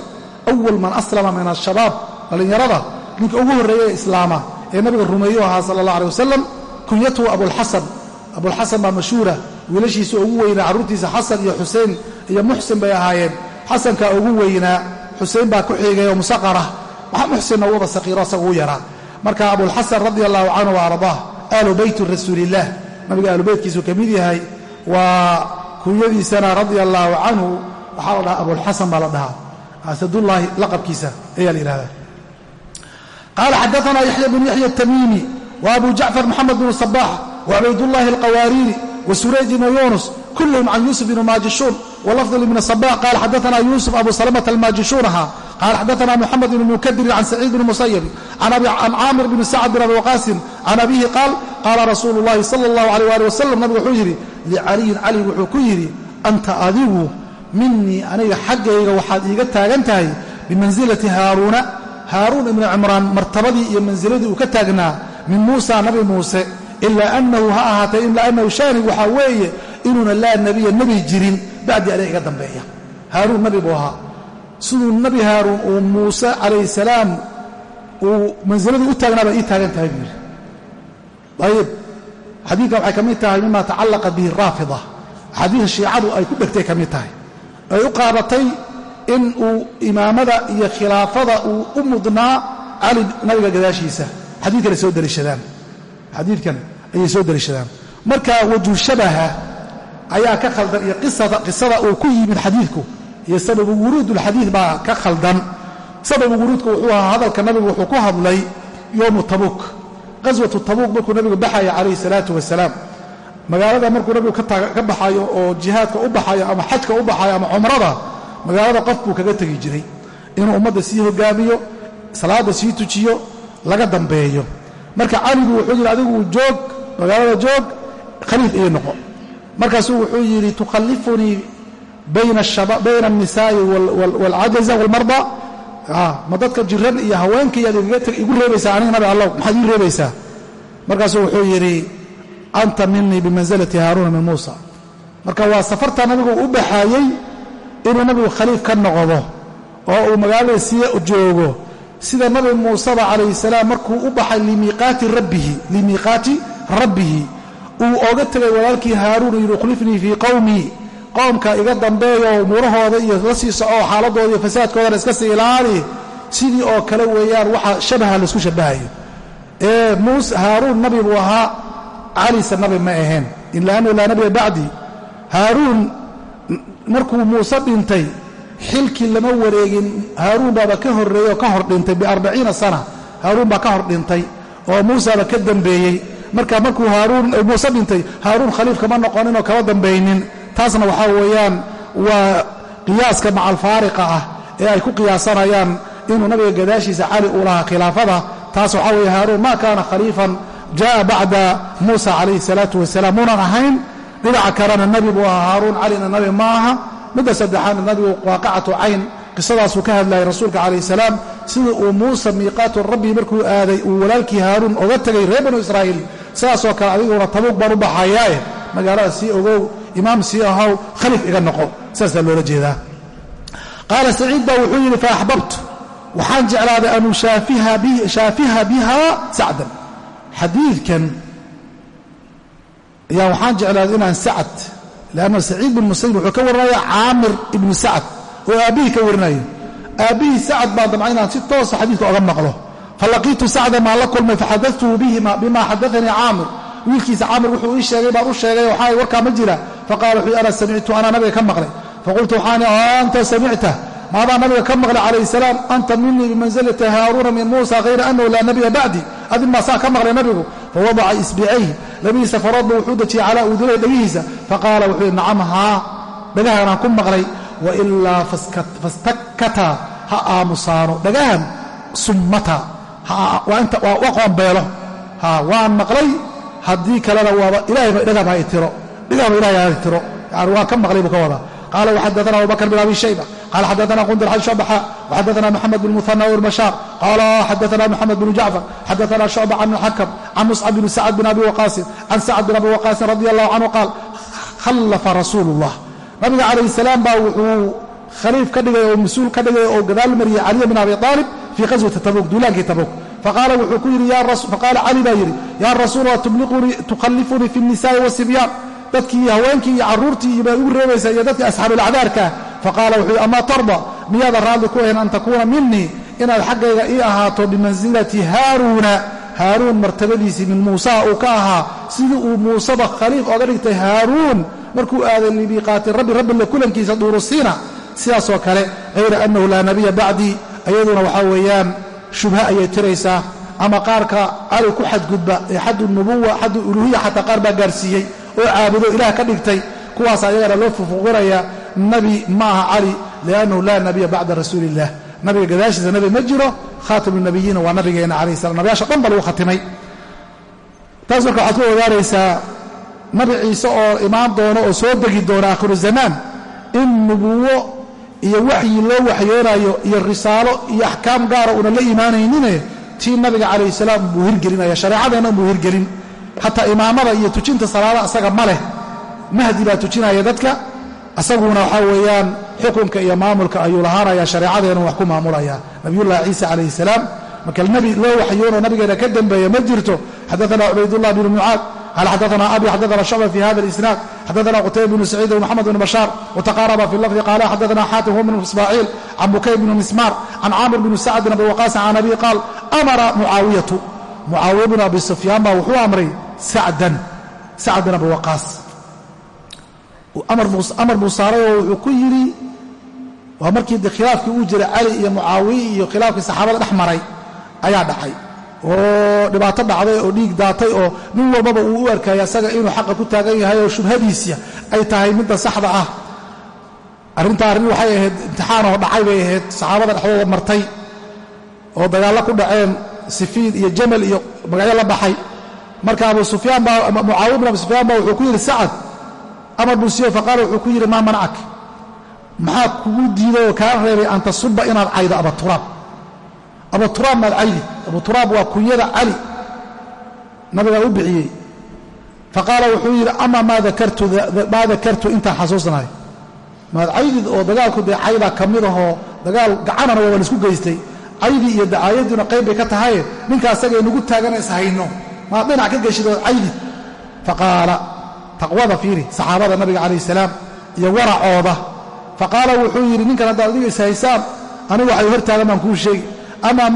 awal man aslama min ashabaab dhallinyarada ninka ugu horreeyey islaama ee nabiga rumeeyu ahaa sala allah aleh wasalam kunyatuhu abulxasan abulxasan baa mashhuura wiilashiisa ugu weynaa carruurtiisa xasan iyo xuseen iyo muxsin bay ahaayeen. Xasankaa ugu weynaa xusein baa ku xigay oo musaqarah waxa muxsinna uuba saqiiro asaga u yaraa. Marka abulxasan radi allahu canhu wa aalu beyti rasuulillaah nabiga aalu beytkiisuu ka mid yahay waa kunyadiisana radia allaahu canhu waxaa la dhahaa abulxasan baa la dhahaa. Asadullaahi laqabkiisa ayaa la yidhahdaa qaala xadaana yaxya bnu yaxya atamiimi wa abu jacfar moxamed bnu sabax wacubaydullaahi alqawaariiri wa surayj bnu yunus kulluhum can yuusuf bni maajishuun walafdl bn sabax qaala xadaana yuusuf abu salamata almaajishuun ahaa qaala xadaana moxamed bn mukadirin can saciid bni musayib can caamir bni sacd bin abi waqaasin can abihi qaal qaala rasuulu llahi sala allahu alayh ali wasalam nabigu wuxuu yidhi licaliyin cali wuxuu ku yidhi anta adigu minii aniga xaggayga waxaad iiga taagan tahay bimansilati haaruuna haaruun ibni cimraan martabadii iyo mansiladii uu ka taagnaa min muusa nabi muuse ilaa anahu ha ahaatee ilaa anahu shaani waxaa weeye inuuna laa nebiya nebi jirin bacdii aniga iga dambeeya. Haaruun nabi buu ahaa. Siduu nebi haaruun uu muuse calayhi salaam uu mansiladii u taagnaabaa ii taagan tahay buu yidhi. Ayib. Xadiidkan waxay ka mid tahay mima tacallaqa bihi raafida. Axaadiida shiicadu ay ku dhegtay ka mid tahay. Ay u qaadatay in uu imaamada iyo khilaafada uu u mudnaa cali nabiga gadaashiisa. Xadiidkan ay soo daliishadaan xadiidkan ayay soo daliishadaan marka waju shabaha ayaa ka khaldan iyo qisada uu ku yimid xadiidku iyo sababu wuruud ulxadiid baa ka khaldan. Sababu wuruudka wuxuu ahaa hadalka nabigu wuxuu ku hadlay yowmu tabuuk. Qaswatu tabuuk markuu nabigu baxaya calayhi salaatu wasalaam. Magaalada markuu nabigu ka baxayo oo jihaadka u baxayo ama xajka u baxayo ama cumrada magaalada qof buu kaga tegi jiray. Inuu ummadda sii hogaamiyo salaadda sii tujiyo laga dambeeyo marka caligu wuxuu yihi adigu joog magaalada joog khaliif ii noqo. Markaasuu wuxuu yidhi tukhallifunii bayna annisaa'i waalcajaza waalmarda ah, ma dadka jiran iyo haweenkii aad igu reebaysaa aniga nabi allow maxaad ii reebaysaa? Markaasuu wuxuu yidhi anta minii bimanzilati haaruuna min muusa. Marka waa safartaa nabigu u baxaayey inuu nabigu khaliif ka noqdo oo uu magaalada sii joogo sida nabi muuseba calayhi salaam markuu u baxay limiiqaati rabbihi uu oga tegay walaalkii haaruun yidhi ukhlifnii fii qowmii qoomka iga dambeeyo umuurahooda iyo la sii soco xaaladooda iyo fasaadkoodana iska sii ilaali sidii oo kale weeyaan waxa shabaha la isku shabahayo ee haaruun nabi buu ahaa calise nabi ma ahaen ila annahu laa nabiya bacdi. Haaruun markuu muuse dhintay xilkii lama wareegin haaruun baaba ka horreeyey oo ka hor dhintay biarbaciina sana. Haaruun baa ka hor dhintay oo muusaaba ka dambeeyey. Marka markuu haaruun eh, muuse dhintay haaruun khaliif kama noqonin oo kama dambaynin. Taasna waxaa weeyaan waa qiyaaska macalfaariqa ah ee ay ku qiyaasanayaan inuu nabiga gadaashiisa cali uu lahaa khilaafada. Taas waxa weeye haaruun maa kaana khaliifan jaa bacda muusa calayhi salaatu wasalaam. Muunan ahayn dhinaca kalena nebi buu ahaa haaruun calina nabi ma aha midda saddexaadna nabigu waaqacatu cayn qisadaasuu ka hadlayay rasuulka calayh salaam sida uu muuse miiqaatu rabbi markuu aaday uu walaalkii haaruun oga tegay reer banu israa'iil. Sidaasoo kale adiguna tabuuq baan u baxayaae magaalada sii ogow imaam sii ahow khaliif iga noqo. Saasaa loola jeedaa. Qaala saciid baa wuxuu yidhi faaxbabtu waxaan jeclaaday an ushaafiha biha sacdan. Xadiidkan ayaa waxaan jeclaaday inaan sacad leanna saciid bin musayib wuxuu ka warinaya caamir ibnu sacad oo aabbihii ka warinayo. aabbihii sacad baa damca inaan si toosa xadiidka oga maqlo. falaqiitu sacda maan la kulmay faxadatuhu bima xadaanii caamir wiilkiisa caamir wuxuu ii sheegay baan u sheegay waxaa warkaa ma jira. faqala wuxuu ana samictu anaa nabiga ka maqlay. faqultu waxaan anta samicta maadaa nabiga ka maqlay calayh salaam anta minii bimansilati haaruuna min muusa hayra anahu laa nabiya bacdi adin saa ka maqlay nabigu fawadaca isbicayh labadiisa faroodba wuxuu dejiyey calaa udunay dhegihiisa faqaala wuxuu yidhi nacam haa dhagahanaan ku maqlay wailaa fastakata ha aamusaano dhagahan summata waa qoombeelo waan maqlay haddii kalena waaba ilahayba dhagaba ha itiro dhagaba ilahay ha itiro yani waan ka maqlay buu ka wadaa qala wxadana abubakr bn abi shayba qala xadana qundar an shucba waxadana mxamed bn muhana urmashaar qala xadana mxamed bn jacfar xadana shucba can xakam can muscab bn sacd bn abi waqaasin can sacd bn abi waqaasin radi allahu canhu qaal khallafa rasuulu llah nabiga calayh salaam baa wuxuu khaliif ka dhigay oo mas'uul ka dhigay oo gadaal mariyey caliya bn abi aalib fii qaswati tabuk duulaankii tabuk faqaala wuxuu ku yidhi faqaala cali baa yidhi ya rasuul allah tubliqunii tukhallifunii fi اnisaai wasibyaan dadkii haweenkii iyo carruurtii iyo baad ugu reebaysaa iyo dadkii asxaabuulacdaarkaa faqaala wuxuu yidhi amaa tarda miyaadan raalli ku ahayn an takuuna minii inaad xaggayga ii ahaato bimansilati haaruuna. Haaruun martabadiisii min muusa uu ka ahaa. Sidii uu muuseba khaliif oga dhigtay haaruun markuu aaday libiiqaati rabbi rabbila kulankiisa duurusiina sidaasoo kale hayra annahu laa nabiya bacdii ayaduna waxaa weeyaan shubha ayay tiraysaa ama qaarka cali ku xadgudba ee xaddu nubuwa xaddu uluhiya xataa qaar baa gaarsiiyey oo caabudo ilaah ka dhigtay kuwaas ayagana loo fufuqinaya nabi ma aha cali liannahu laa nabiya bacda rasuuli illah nabiga gadaashiisa nabi ma jiro khaatamu nabiyiina waa nabigeenna calayh salam nabiyaasha dhan ba lagu khatimay. Taas marka waxaad ku ogaanaysaa nabi ciise oo imaan doono oo soo degi doona aakhiru zamaan in nubuwo iyo waxyi loo waxyoonayo iyo risaalo iyo axkaam gaara una la imaanaynine tii nabiga calayh salaam buu hirgelinaya shareecadeenna buu hirgelin xataa imaamada iyo tujinta salaada asaga ma leh. Mahdi baa tujinaya dadka. Asaguna waxaa weeyaan xukunka iyo maamulka ayuu lahaanaya shareecadeenu wax ku maamulaya. Nabiyullahi ciisa calayhi salaam. Marka nebi loo waxyoonoo nabigeena ka dembeeya ma jirto. Xadaana cubaydullah bnu mucaad qala xadaana abi xadaana shucba fi hada اlisnaad xadaana qutayba bnu saciid wmoxamed bn bashaar wtaqaaraba fi lafdi qaala xadaana xaatim huwa bn ismaaciil can bukayr bn mismaar can caamir bn sacd bn abi waqaasin can abi qaal amara mucaawiyatu. Mucaawiya bn abi sufyaan baa wuxuu amray sacdan sacd bin abi waqaas amar buu saaray oo wuxuu ku yidhi waa markii de khilaafkii uu jiray cali iyo mucaawiya iyo khilaafkii saxaabada dhex maray ayaa dhacay oo dhibaato dhacday oo dhiig daatay oo nin walbaba uu u arkaya isaga inuu xaqa ku taagan yahay oo shubhadiisa ay tahay midda saxda ah arrintaa arrin waxay ahayd imtixaanoo dhacay bay ahayd saxaabada dhexdooda martay oo dagaallo ku dhaceen sifiin iyo jamal iyo magacyo la baxay marka abu sufyaan baa mucaawiya bin abu sufyaan baa wuxuu ku yidhi sacad. Amar buu siiyo faqaala wuxuu ku yidhi maa manacak maxaa kugu diiday oo kaa reebay an tasuba inaad caydo abaturaab abaturaab maad caydi. Abuturaab waa kunyada cali nabigaa u bixiyey. Faqaala wuxuu yidhi ama maa dakartu intaan xasuusnahay maad caydid oo dagaalku dee caydaa ka mid ahoo dagaal gacanana waa la isku geystay. Caydii iyo dacaayadiina qayb bay ka tahaye ninka asagay nagu taagana ishayno maad dhinac ka geshid oo caydid faqaala taqwada fiiri saxaabada nabiga calayh salaam iyo waracooda. Faqaala wuxuu yidhi ninkan haddaad adiga ishaysaan anigu waxay hortaagan baan kuu sheegi. Amaa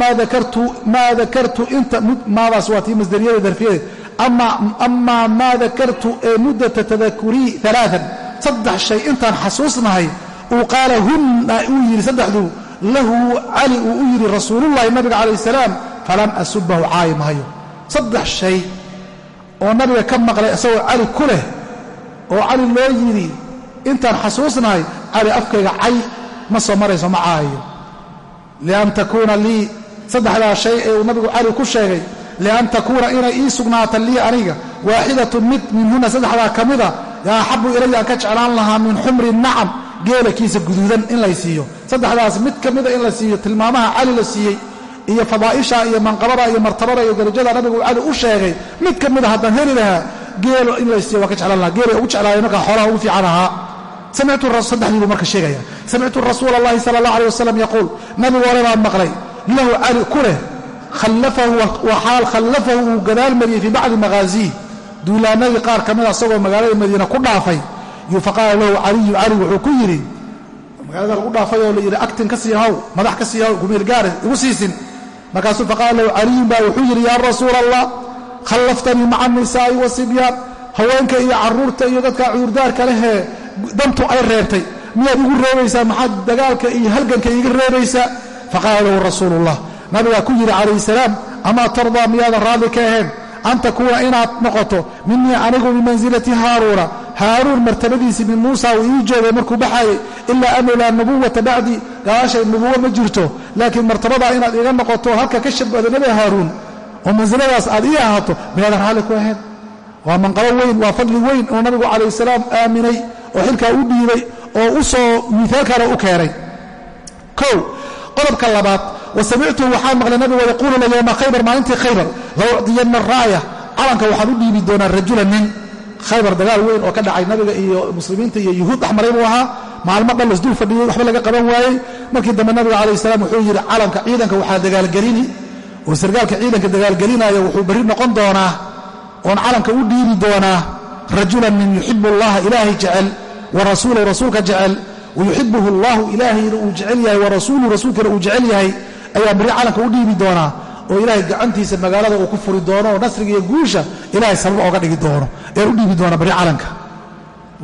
maa dakartu inta maadaas waa tii masdariyada darfiyadeed amaa maa dakartu ee muddata tadakurii alaaan saddex shay intaan xasuusnahay uu qaala hunna uu yidhi saddexduu lahu cali uu u yidhi rasuulullahi nabiga calayh salaam falam asubahu caayi mahayo saddex shay oo nabiga ka maqlay isagoo cali ku leh oo cali loo yidhi intaan xasuusnahay cali afkayga cay ma soo marayso ma caayo. Lian takuuna lii saddexdaa shay ee uu nabigu cali ku sheegay lian takuuna inay ii sugnaata lii aniga waaxidatun mid minhuna saddexdaa ka mida yaa axabu ilaya aan ka jeclaan lahaa min xumri nacam geelakiisa guduudan in lay siiyo. Saddexdaas mid ka mida in la siiyo tilmaamaha cali la siiyey iyo fadaa'isha iyo manqabada iyo martabada iyo darajada nabigu cali u sheegay mid ka mida haddaan heli lahaa geelo in lay siiyo waa ka jeclaan lahaa. Geelay ugu jeclaaya markaa xoolaha ugu fiican ahaa. Saddexdii buu marka sheegaya. Samictu rasuula allahi sala allah aleh wasalam yaquul nabigu hore baan maqlay lahu cali ku leh xaal khallafahu uu gadaal mariyey fii bacdi maghaaziih duulaanadii qaar ka mida asagoo magaalada madiina ku dhaafay faqaala lahu caliyu cali wuxuu ku yidhi magaalada lagu dhaafay oo layidhi agtin ka sii haw madax ka sii haw gumeelgaare igu siisin markaasuu faqaala lahu caliyun baa wuxuu yidhi yaa rasuula allah khallaftanii maca nisaa'i wasibyaan haweenka iyo carruurta iyo dadka cudurdaarka lehee dantu ay reebtay miyaad igu reebaysaa maxaad dagaalka iyo halganka iiga reebaysaa? Faqaala lahu rasuulu ullah nabigaa ku yidhi calayhi salaam amaa tardaa miyaadan raalli ka ahayn? An takuuna inaad noqoto minii anigu bimansilati haaruuna. Haaruun martabadiisii min muusa uu ii joogay markuu baxaayey ilaa anu laa nubuwata bacdii gadaashay nubuwo ma jirto laakiin martabadaa inaad iga noqoto halka ka shabahdo nabi haaruun oo mansiladaas aad ii ahaato miyaadan raalli ku ahayn? Waa manqabo weyn waa fadli weyn oo nabigu calayh salaam aaminay oo xilkaa u dhiibay oo u soo miaalkana u keenay. Kow qodobka labaad wa samictuhu waxaa maqlay nabigu yaquulu la yowma khaybar maalintii khaybar. La ucdiyanna raaya calanka waxaan u dhiibi doonaa rajula nin khaybar dagaal weyn oo ka dhacay nabiga iyo muslimiinta iyo yuhuud dhexmaray buu ahaa maalmo dhan lasdul fadhiyey waxba laga qaban waayey. Markii dambe nabiga calayh salaam wuxuu yidhi calanka ciidanka waxaa dagaalgelini. Oo sargaalka ciidanka dagaalgelinaya wuxuu berri noqon doonaa oon calanka u dhiibi doonaa rajulan min yuxibu allaha ilaahay jecel wa rasuulahu rasuulka jecel wayuxibuhu allahu ilaahayna uu jecel yahay wa rasuuluhu rasuulkana uu jecel yahay ayaa berri calanka u dhiibi doonaa oo ilaahay gacantiisa magaalada uu ku furi doono oo nasriga iyo guusha ilaahay sabab ooga dhigi doono ee u dhiibi doona berri calanka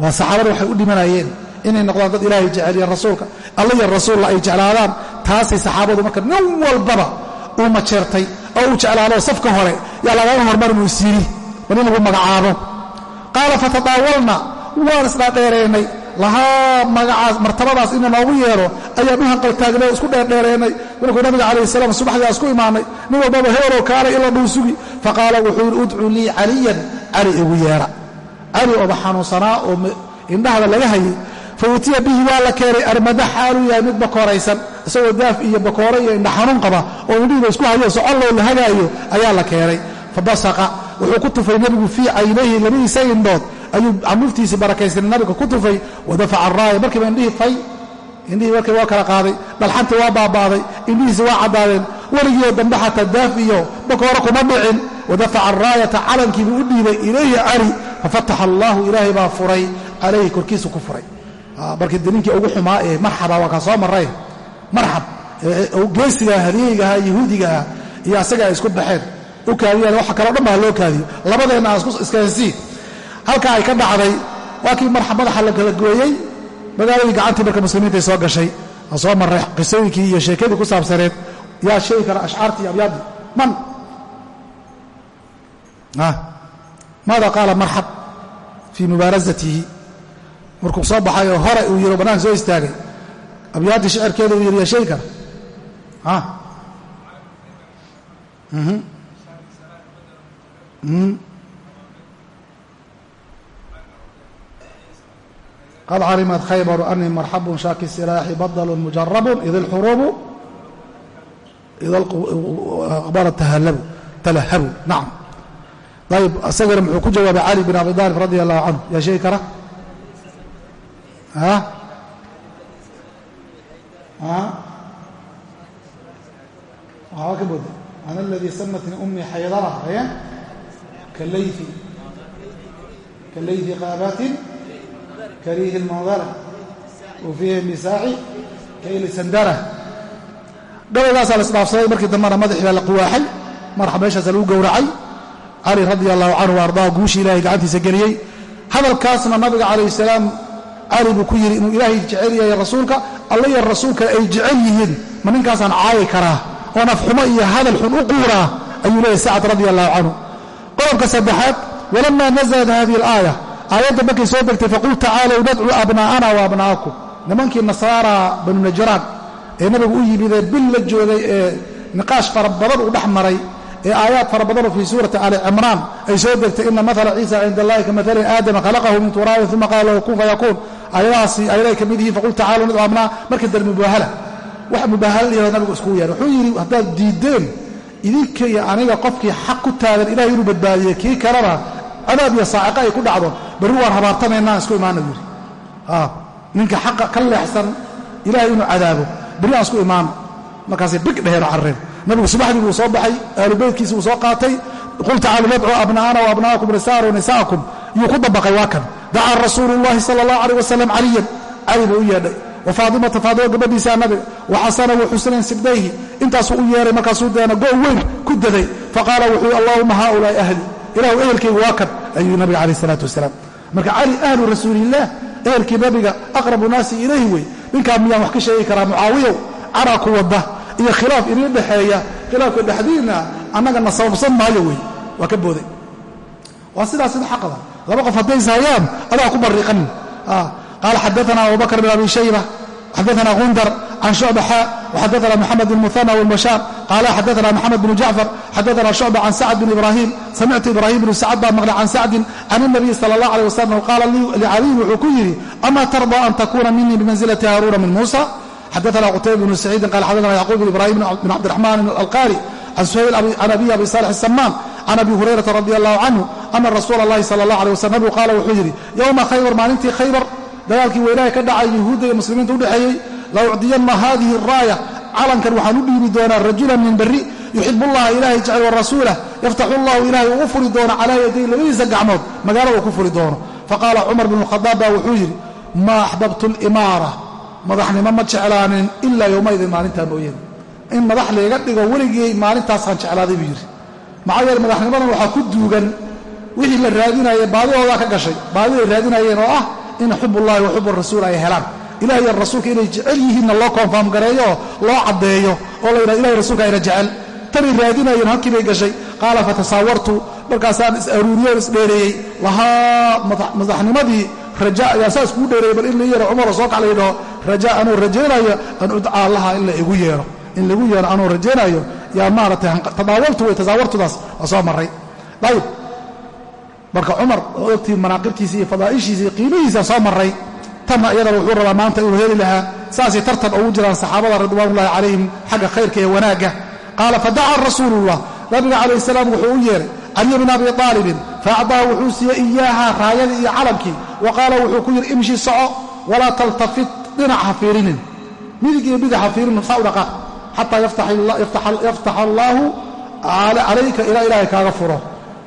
waa saxaabada waxay u dhimanayeen inay noqdaan dad ilaahay jecel iyo rasuulka alla iyo rasuulla ay jeclaadaan taasay saxaabadu marka nin walbaba uu majeertay oo uu jeclaado safka hore yaa lagaga hormarin uu isyidhi bal in lagu magacaabo. Qaala fatadaawalna waan isdhaadheeraynay lahaa magacaas martabadaas ina noogu yeedho ayaan u hanqaltaagnay isku dheerdheeraynay markuu nabiga calayh salaam subaxdaa isku imaanay nin walbaba heelow kaalay ila dhuu sugi faqaala wuxuu yidhi udcuu lii caliyan cali igu yeedha cali ooba xanuunsanaa oo indhahda laga hayay fa utiya bihi waa la keenay armada xaaluu yahay mid bakooraysan isagoo daaf iyo bakoore iyo indha xanuun qaba oo indhihiiba isku hayo socollow la hagaayo ayaa la keenay. Fa basaqa wuxuu ku tufay nebigu fii caynayhi labadiisa indhood ayuu camuuftiisii barakaysanay nabiga ku tufay wadafaca araaya markiiba indhihii fay indhihii markii waa kala qaaday dhalxantii waa baaba'day indhihiisi waa caddaadeen weligiioo dambe xataa daaf iyo bakoore kuma dhicin wadafaca araayata calankiibuu u dhiibay ilayhi cali fafataxa allaahu ilaahay baa furay calayhi korkiisu ku furay markii dalinkii ugu xumaa ee marxaba waa kaa soo maray marxab geesigaha haryeygaha yahuudigaha iyo asaga ay isku baxeen. U kaadiyaan waxa kaleo dhan baa loo kaadiyo. Labadeenna aan iskahensii halkaa ay ka dhacday waa marxab madaxa la kala gooyey. Magaaladii gacantii marka muslimiintaay soo gashay. Aan soo marray qisooyinkii iyo sheekadii ku saabsaneed. Yaa sheegi kara ashcaartii iyo abyaadii. Man. Maada qaala marxab fii mubaarazatihi markuu soo baxay oo hore uu yiro bannaanka soo istaagay. Abyaaddii shicirkeeda uu yaa sheegi kara qad calimat khaybaru anii marxabun shaaki silaaxi badalun mujarabun id alxuruubu id aqbala talahabu. Nacam ayib isagana muxuu ku jawaabay cali bin abi aalib radi allahu canhu. Yaa sheegi kara waxaa ka booda ana aladii samatni umii xaydara aya kalayfi kalayfi qaabatin kariihi اlmandara wa fiihi misaaci kayli sandara gabaygaasaa la isdhaafsaday markii dambena madaxii baa la quwaaxay marxa meeshaasa lagu gowracay cali radi allahu canhu wa ardaa guushii ilahay gacantiisa geliyey. Hadalkaasna nabiga calayh salaam cali buu ku yidhi inuu ilaahay jecel yahay rasuulka alla iyo rasuulka ay jecel yihiin ma ninkaasaan caayi karaa oo nafxumo iyo hadal xun u quuraa ayuu leeyahy sacad radi allahu canhu. Qodobka saddexaad walamaa naزlat hadihi alaaya aayadda markay soo degtay faqul tacaalow nadcu abnaa'ana wa abna'akum nimankii nasaara banu najraan ee nabigu u yimidee bil la joogay ee niqaash fara badan uu dhex maray ee aayaad fara badanoo fii suurati ali cimraan ay soo degtay ina maala ciisa cinda allahi ka aadama khalaqahu min turaabin uma qaala kun fayakuun aayadahaasi ayadahay ka mid yihiin faqul tacaalow nadcu abnaa markii dambe mubaahala wax mubaahala layihahdo nabigu iskugu yeehay wuxuu yidhi haddaad diiddeen idinka iyo aniga qofkii xaq ku taagan ilahay inuu badbaadiye kii kalena cadaab iyo saaciqa ay ku dhacdo barri waan habaartamaynaan isku imaana yidhi. Ninka xaqa ka leexsan ilahay inuu cadaabo berri aan isku imaano markaasay big dheheen carreen nabigu subaxdii buu soo baxay ahlu beytkiisi buu soo qaatay. Qul tacaalu nadcuu abna'ana wa abna'akum wa nisa'akum. Yuu ku dabaqay waa kan dacaa rasuulu llahi sala allah alayh wasalam caliyan cali u yeedhay wa faatimata faadimo gabadhiisaa nabiga wa xasana wa xusnayn sibdayhi intaasuu u yeehay markaasuu deena go' weyn ku daday faqaala wuxuu allahuma haaulaai ahli ilahu ehelkaygu waa kan ayuu nabiga calayh isalaatu wasalaam marka cali ahlu rasuulillaah ehelkii nabiga aqrabu naasi ilayhi wey ninkaa miyaan wax ka sheegi karaa mucaawiyow caraa ku wadda iyo khilaaf inii dhexeeya khilaafka dhexdiinna annagana sababsan maayo wey waa ka booday waa sidaas sida xaqada laba qof hadday ishayaan adaa ku bariiqanin qaala xadaana abubakr bn abi shayba xadaana gundar can shucba xaa وxadaana mxamed bn muhana wاlbashaar qaala xadaana mxamed bn jacfar xadaana shucba can sacd bn ibrahim samictu ibrahim bn sacd baa maqlay can sacdin can الnabiy salى اllah alيه wasalam qaala licaliyin wuxuu ku yidhi ama tarضى an takuna minii bimanزilati haaruna min musa xadaana qtayba bn saciidin qala xadaana yacquub bn ibrahim bn cabdiraxman alqari can suhayl can abi abi salix الsamaan can abi hurayrata radi allahu canhu ana rasuul allahi sala allah alay waslam nabigu qaala wuxuu yidhi yowma khaybar maalintii khaybar dagaalkii weynaaha ka dhacay yuhuudda iyo muslimiinta u dhexeeyey la ucdiyanna hadihi araaya calankan waxaan u dhiibi doonaa rajulan min beri yuxibu llaha ilaahay jecel warasuulah yaftaxu llahu ilaahay uu u furi doono calaa yaday labadiisa gacmood magaalada ku furi doono faqaala cumar bnu khadaab baa wuxuu yidhi maa axbabtu alimaara madaxnimo ma jeclaanin ilaa yowmaydin maalintaa mooyeen in madax layga dhigo weligay maalintaasaan jeclaaday buu yidhi maxaa yeele madaxnimadan waxaa ku duugan wixii la raadinayay baadidoodaa ka gashay baadiday raadinayeen oo ah in xubullahi wa xubu rasuul ay helaan. Ilaah rasuulka inay jecel yihiinna loo konfaam gareeyo oo loo caddeeyo oo la yidhahdo ilahi rasuulka ayna jecel. Tanay raadinayeen halkii bay gashay. Qaala fatasaawartu markaasaan is-aruuriyo o isdheereeyey lahaa madaxnimadii raja ayaa saas kuu dheereeyey bal in la yeero cumaroo soo kac laydhaho raja anuu rajaynayo an udcaa laha in la igu yeero. In lagu yeero anuu rajaynayo yaa maaratay tadaawaltu way tasaawartudaas soo marray. Ayib marka cumar oo ogtii manaaqibtiisa iyo fadaa'ishiisa iyo qiimihiisa soo marray. Tanna iyadana wuxuu rabaa maanta inuu heli lahaa. Saasay tartan ugu jiraan saxaabada ridwaanullahi calayhim xagga khayrka iyo wanaagga. Qaala fadaca rasuulullah. Nabiga calayh salaam wuxuu u yeeray caliy bn abi aalibin faacdaa wuxuu siiyey iyaaha raayadii iyo calankii wa qaala wuxuu ku yidhi imshi soco walaa taltafit dhinac ha fiirinin midig iyo bidix ha fiirinin saa u dhaqaaq xataa yaftaxa allaahu calayka ilaa ilaahay kaaga furo.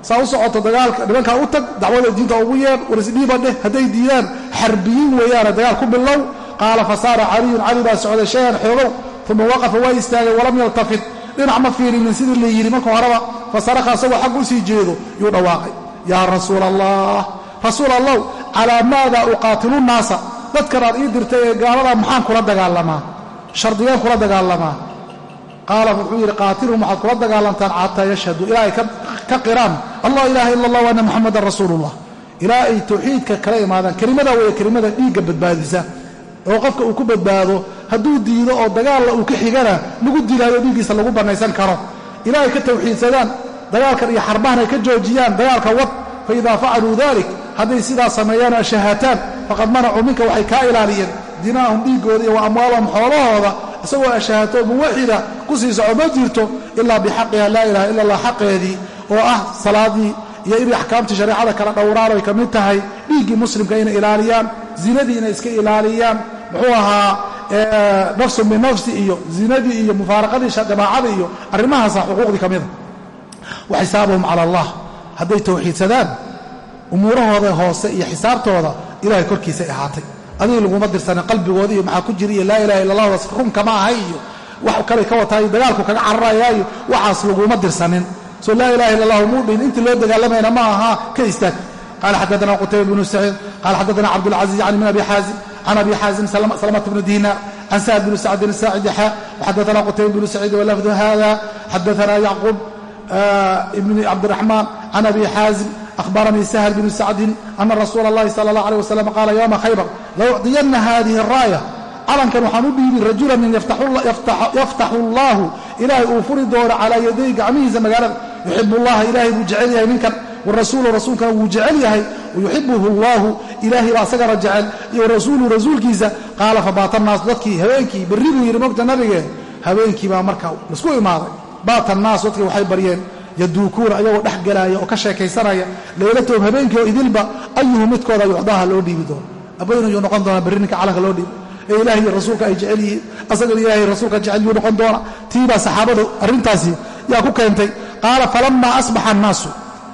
Saa u socoto dagaalka nimankaa u tag dacwada diinta ugu yeer warisdhiiba dheh hadday diidaan xarbiyiin weeyaane dagaal ku bilow. Qaala fasaara caliyun cali baa socday shayan xoogow uma waqafa waa istaagay walam yaltafit. Dhinac ma fiirinin sidii la yidhi marka horeba fasaraka asagoo xagg u sii jeedo yuu dhawaaqay. Yaa rasuul allah rasuul allah calaa maada uqaatilu nnaasa dadkan aad ii dirtay ee gaaladaa maxaan kula dagaalamaa shardigeen kula dagaalamaa qaala wuxuu yidhi qaatilhum waxaad kula dagaalantaan xataa yashhaduu. Ilaa ay ka qiraan allah ilaaha ila allah waana muxamadan rasuulullah. Ilaa ay tawxiidka kala imaadaan kelimada weeye kelimada dhiigga badbaadisa. Oo qofka uu ku badbaado hadduu diido oo dagaalla uu ka xigana lagu dilaayo dhiiggiisa lagu bannaysan karo. Ilaa ay ka tawxiidsadaan dagaalkan iyo xarbahan ay ka joojiyaan dagaalka wad fa idaa facaluu dalik hadday sidaa sameeyaan oo shahaataan faqad manacuu minka waxay kaa ilaaliyeen. Dinaahum dhiiggooda iyo wa amwaalahum xoolahooda isagoo ashahaato muwaxida ku sii soco ma jirto ilaa bixaqiha laa ilaha ila allah xaqeedii oo ah salaadii iyo inay axkaamtii shareecada kala dhowraan ay ka mid tahay dhiiggii muslimka inay ilaaliyaan zinadii inay iska ilaaliyaan muxuu ahaa nafsun binafsi iyo zinadii iyo mufaaraqadii jamaacada iyo arrimahaasa xuquuqdii ka mida wa xisaabuhum cala allah hadday tawxiidsadaan umuurahooda hoose iyo xisaabtooda ilahay korkiisay ahaatay adiga laguma dirsanin qalbigooda iyo maxaa ku jira iyo laa ilaha illa allahdaas runkama ahay iyo wax kalay ka wataa iyo dagaalku kaga cararayaa iyo waxaas laguma dirsanin. So laa ilaha illa allahu muu intii loo dagaalamayna ma aha ka istaag. Qaala xaddaana qutayba bnu saciid qaala xaddaana cabdulcaziiz yani min abi xaazim can abi xaazim salamata bnu diinaar can sahad bni sacdin saacidi xa xaddaana qutayba bnu saciid walafdu hada xaddaana yacquub ah, ibni cabdiraxmaan can abi xaazim ahbaranii sahl bnu sacdin ana rasuula اllahi sala اllah alيه wasalam qaala ywma khaybar laucdiyana hadihi الraaya calankan waxaan u dhiibi rajula min yaftaxu allahu ilaahay uu furi doono calaa yaday gacmihiisa magaalada yuxib llaha ilaahay buu jecel yahay ninkan warasuulu rasuulkana wuu jecel yahay wayuxibuhu allahu ilaahay baa isagana jecel iyo warasuulu rasuulkiisa qaala fabaata naasu dadkii habeenkii berri buu yidhi mogta nabige habeenkii baa marka laisku imaaday baata naas dadkii waxay baryeen yaduukuuna ayagoo dhex gelaaya oo ka sheekaysanaya leylatoom habeenkii oo idilba ayuhu midkooda yucdaha loo dhiibi doono abaynayuu noqon doonaa berri ninka calanka loo dhiibi. Ee iyo rasuulka ay jecel yihiin asagana ilahay rasuulka jecel yuu noqon doona tiibaa saxaabadu arrintaasi yaa ku keentay. Qaala falammaa asbaxa annaasu.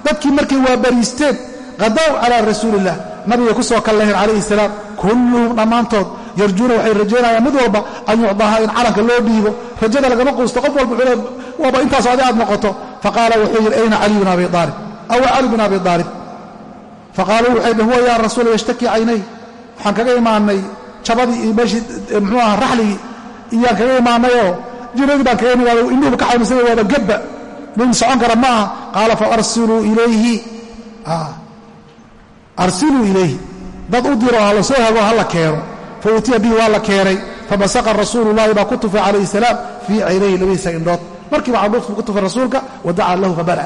Dadkii markay waa bariisteen qadaw calaa rasuuliillah nabiga ku soo kallaheen calayhi salaam kulluhum dhammaantood yarjuuna waxay rajaynayaan mid walba an yucdaha in calanka loo dhiibo. Rajada lagama quusto qof walba waaba intaasoo adi aad noqoto faqaala wuxuu yidhi ayna caliy bin abi aalib awa cali bin abi aalib faqaaluu waxay dhh huwa yaa rasuula yashtaki caynay waxaan kaga imaanay jabadii iyo meeshii mxuu aha raxligii iyaan kaga imaanayoo jiradii baan kaga imaaday indhuhuba ka xanuunsanya waaba gebba nin socon kara ma qaala faarsiluu ilayhi arsiluu ilayhi dad u diro ha la soo hago ha la keeno fa utiya bihi waa la keenay fabasaqa rasuulu llahi baa ku tufay calayhi salaam fii caynayhi labadiisa indhood markiiba candhuuftu ku tufay rasuulka wa lahu fabara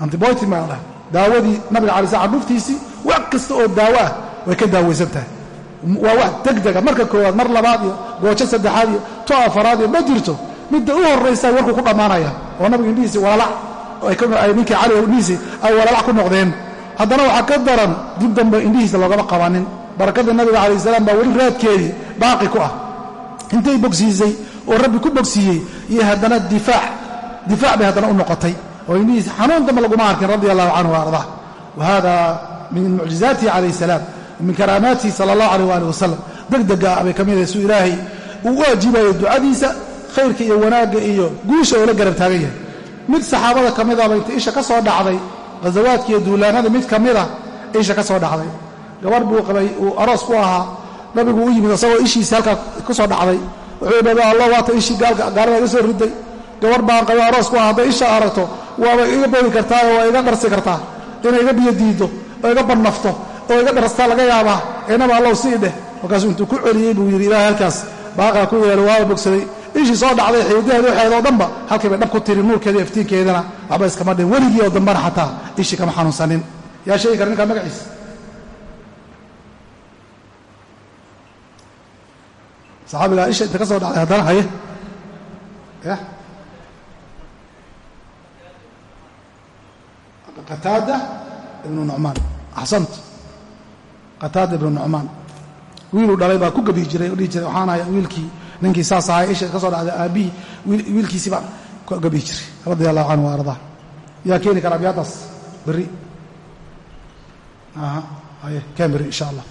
antiboytin baan dhahay daawadii nabiga alay slam candhuuftiisii wax kasta oo daawo ah way ka daawaysan tahay waa wax degdega marka koowaad mar labaad iyo goojo saddexaad iyo to afaraad iyo ma jirto. Midda u horraysa warkuu ku dhammaanaya oo nabiga indhihiisi walalac ninkii cali indhihiisi ay walalac ku noqdeen. Haddana waxaa ka daran dib dambe indhihiisa loogama qabanin. Barakada nabiga calayh salaam baa weli raadkeedii baaqi ku ah. Intay bogsiisay oo rabbi ku bogsiiyey iyo haddana difaac. Difaac bay haddana u noqotay oo indhihiisa xanuun dambe laguma arkin radi allahu canhu wa ardaa. Min mucjizaatihi calayh salaam min karaamaatihi sala allahu aleyh waali wasalam degdega bay ka mida suu ilaahay uu u ajiibayo ducadiisa khayrka iyo wanaagga iyo guusha oo la garab taagan yahay. Mid saxaabada ka midaba inta isha ka soo dhacday ghasawaadka iyo duulaanada mid ka mida isha ka soo dhacday. Gabarh buu qabay uu aroos ku ahaa nabigu u yimid isagoo ishiisi halkaa ku soo dhacday wuxuu dhabe allah waata ishii gaalada iga soo riday gabarh baan qabay aroos ku aha hadday isha aragto waaba iga boodi kartaa oo waa iga dharsi kartaa inay iga biyo diiddo oo iga bannafto oo iga dharastaa laga yaabaa eenaba allow sii dheh markaasuu intuu ku celiyey buu yidhi ilahay halkaas baaqaa ku yeelo waaba bogsaday ishii soo dhacday xididaheeda waxeeda oo dhanba halkay bay dhab ku tiri nuurkeeda iyo iftiinkeedana waxba iskama dhin weligii oo dambana xataa ishii kama xanuunsanin yaa sheegi kara ninkaa magaciisa saxaabigaa isha inta ka soo dhacday haddana haye. Ya qataada ibnu nucmaan axsant qataada ibnu nucmaan wiiluu dhalay baa ku gabi jiray oo dhihi jiray waxaan ahay wiilkii ninkii saas ahay isha ka soo dhacday aabbihii wiilkiisii baan ku gabi jiray radia allahu canhu wa yaa keeni kara abyaadaas? Berri. Haye keen berri insha allah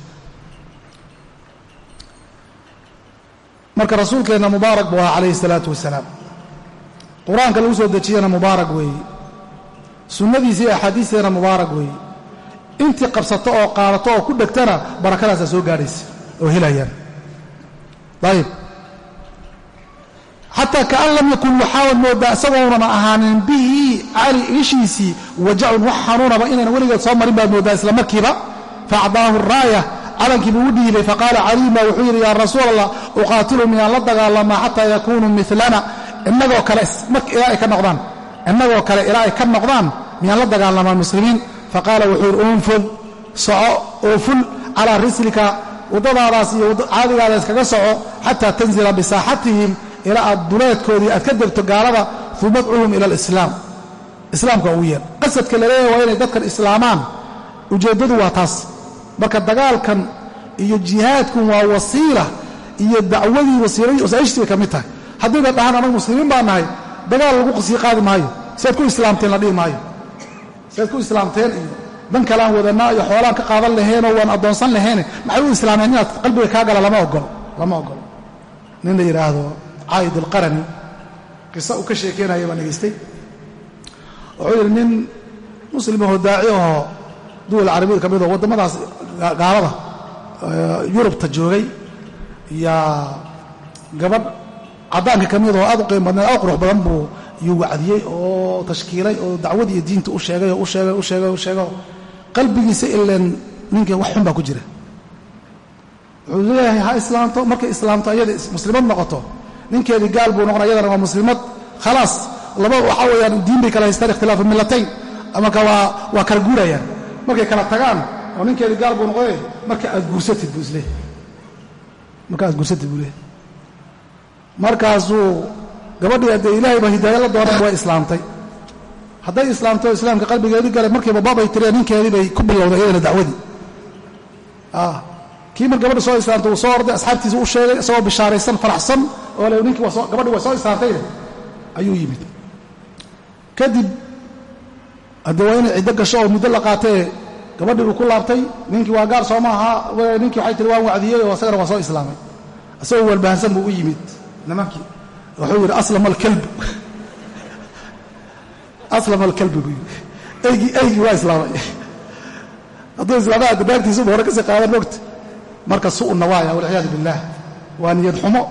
marka rasuulkeenna mubaarak buu ahaa calayhi salaatu wasalaam. Qur'aanka lagu soo dejiyana mubaarak weeye sunnadiisa iyo axaadiisteena mubaarak weeye intii qabsato oo qaadato oo ku dhegtana barakadaasaa soo gaadhaysa oo helayaan. Ayib. Xataa kaan lam yakun waxaawad moodaa isagoonana ahaanin bihi cali ishiisii wajacun wax xanuunaba inayna weligeed soo marin baad moodaa isla markiiba faacdaahu raaya calankii buu u dhiibay faqaala caliin baa wuxuu yidhi yaa rasuul allah uqaatilu miyaan la dagaalamaa xataa yakuunuu milana inagoo kale ilaa ay ka noqdaan innagoo kale ilaa ay ka noqdaan miyaan la dagaalamaa muslimiin? Faqaala wuxuu yidhi unfud soco oo ful calaa rislika waddadaadaas iyo caadigaadaas kaga soco xataa tanzila bisaaxatihim ilaa aad duleedkoodii aad ka degto gaalada uma adcuhum ila alislaam. Islaamka ugu yeer qasadka la leeyahay waa inay dadkan islaamaan. Ujeeddadu waa taas marka dagaalkan iyo jihaadkun waa wasiila iyo dacwadii wasaa'ishtii bay ka mid tahay. Haddayna dhahaan anagu muslimiin baa nahay dagaal lagu sii qaadi maayo. Siaad ku islaamteen la dhihi maayo. Siaad ku islaamteen iyo dan kaleaan wadanaa iyo xoolaan ka qaadan laheenoo waan addoonsan laheene maxay u islaameen inaad qalbiga kaa gala? Lama ogolo lama ogolo nin la yidhaahdo caa'id alqarani. Qisa uu ka sheekeynaya baan dhegaystay wuxuu yidhi nin muslimahoo daaci ahoo duwal carabiyad ka midoo waddamadaas gaalada yurubta joogay yaa gabadh caddaanka ka midoo aad u qiim badneed aad qurux badan buu yuu wacdiyey oo tashkiilay oo dacwad iyo diinta u sheegay oo u sheegay u sheegay u sheegay. Qalbigiisa ileen ninka wax xun baa ku jira. Wuxuu leeyahay ha islaamto markay islaamto ayada muslimad noqoto ninkeedii gaal buu noqon ayadana waa muslimad. Khalaas laba waxaa weeyaan diin bay kala haystaan ikhtilaafu millatayn waa waa kala guurayaan. Markay kala tagaan oo ninkeedii gaal buu noqday marka aad guursatid buu isleeyahy marka aad guursatid buu leeyahy markaasuu gabadhii haddee ilaahay baa hidaaya la doonan waa islaamtay. Hadday islaamto islaamka qalbigeedii gale markiiba babay tireen ninkeedii bay ku bilowday iyadana dacwadii. Kii mar gabadha soo islaamtay uu soo orday asxaabtiisa u sheegay isagoo bishaaraysan faraxsan oo le ninkii gabadhi way soo islaamtayne ayuu yimid. Kadib haddee waa inay ciddo gasho oo muddo la qaatee gabadhii buu ku laabtay ninkii waa gaar soo maaha ninkii waxay tiri waan wacdiyey oo isagana waa soo islaamay. Isagoo walbahansan buu u yimid nimankii. Wuxuu yidhi aslama alkalb. Aslama alkalbi buu yidhi. Eygii eygii waa islaamay. Hadduu islaamaha dabaagtiisuba hore ka sii qaadan mogta marka su'u nawaaya walciyaadu billah waa niyad xumo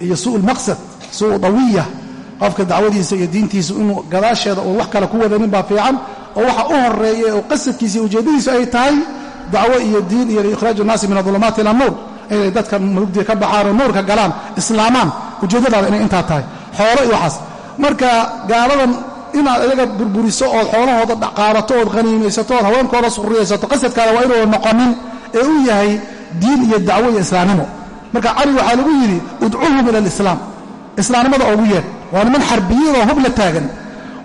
iyo su'u lmaqsad su'u dawiya qofka dacwadiisa iyo diintiisa inuu gadaasheeda uun wax kale ku wadanin baa fiican oo waxa u horreeya oo qasadkiisa iyo ujeeddadiisu ay tahay dacwo iyo diin iyo ikhraaju nnaasi min adulumaati ila nuur. Inay dadka mugdiga ka baxaan oo nuurka galaan islaamaan. Ujeeddadaada inay intaa tahay. Xoolo iyo waxaas. Marka gaaladan inaad iyaga burburiso ood xoolahooda qaadato ood haniimaysato ood haweenkooda surriyaysato qasadkaada waa inuuda noqonin ee u yahay diin iyo dacwo iyo islaamnimo. Marka cali waxaa lagu yidhi udcuhum ila alislaam. Islaamnimada oogu yeedh. Waa niman xarbiyadoo hub la taagan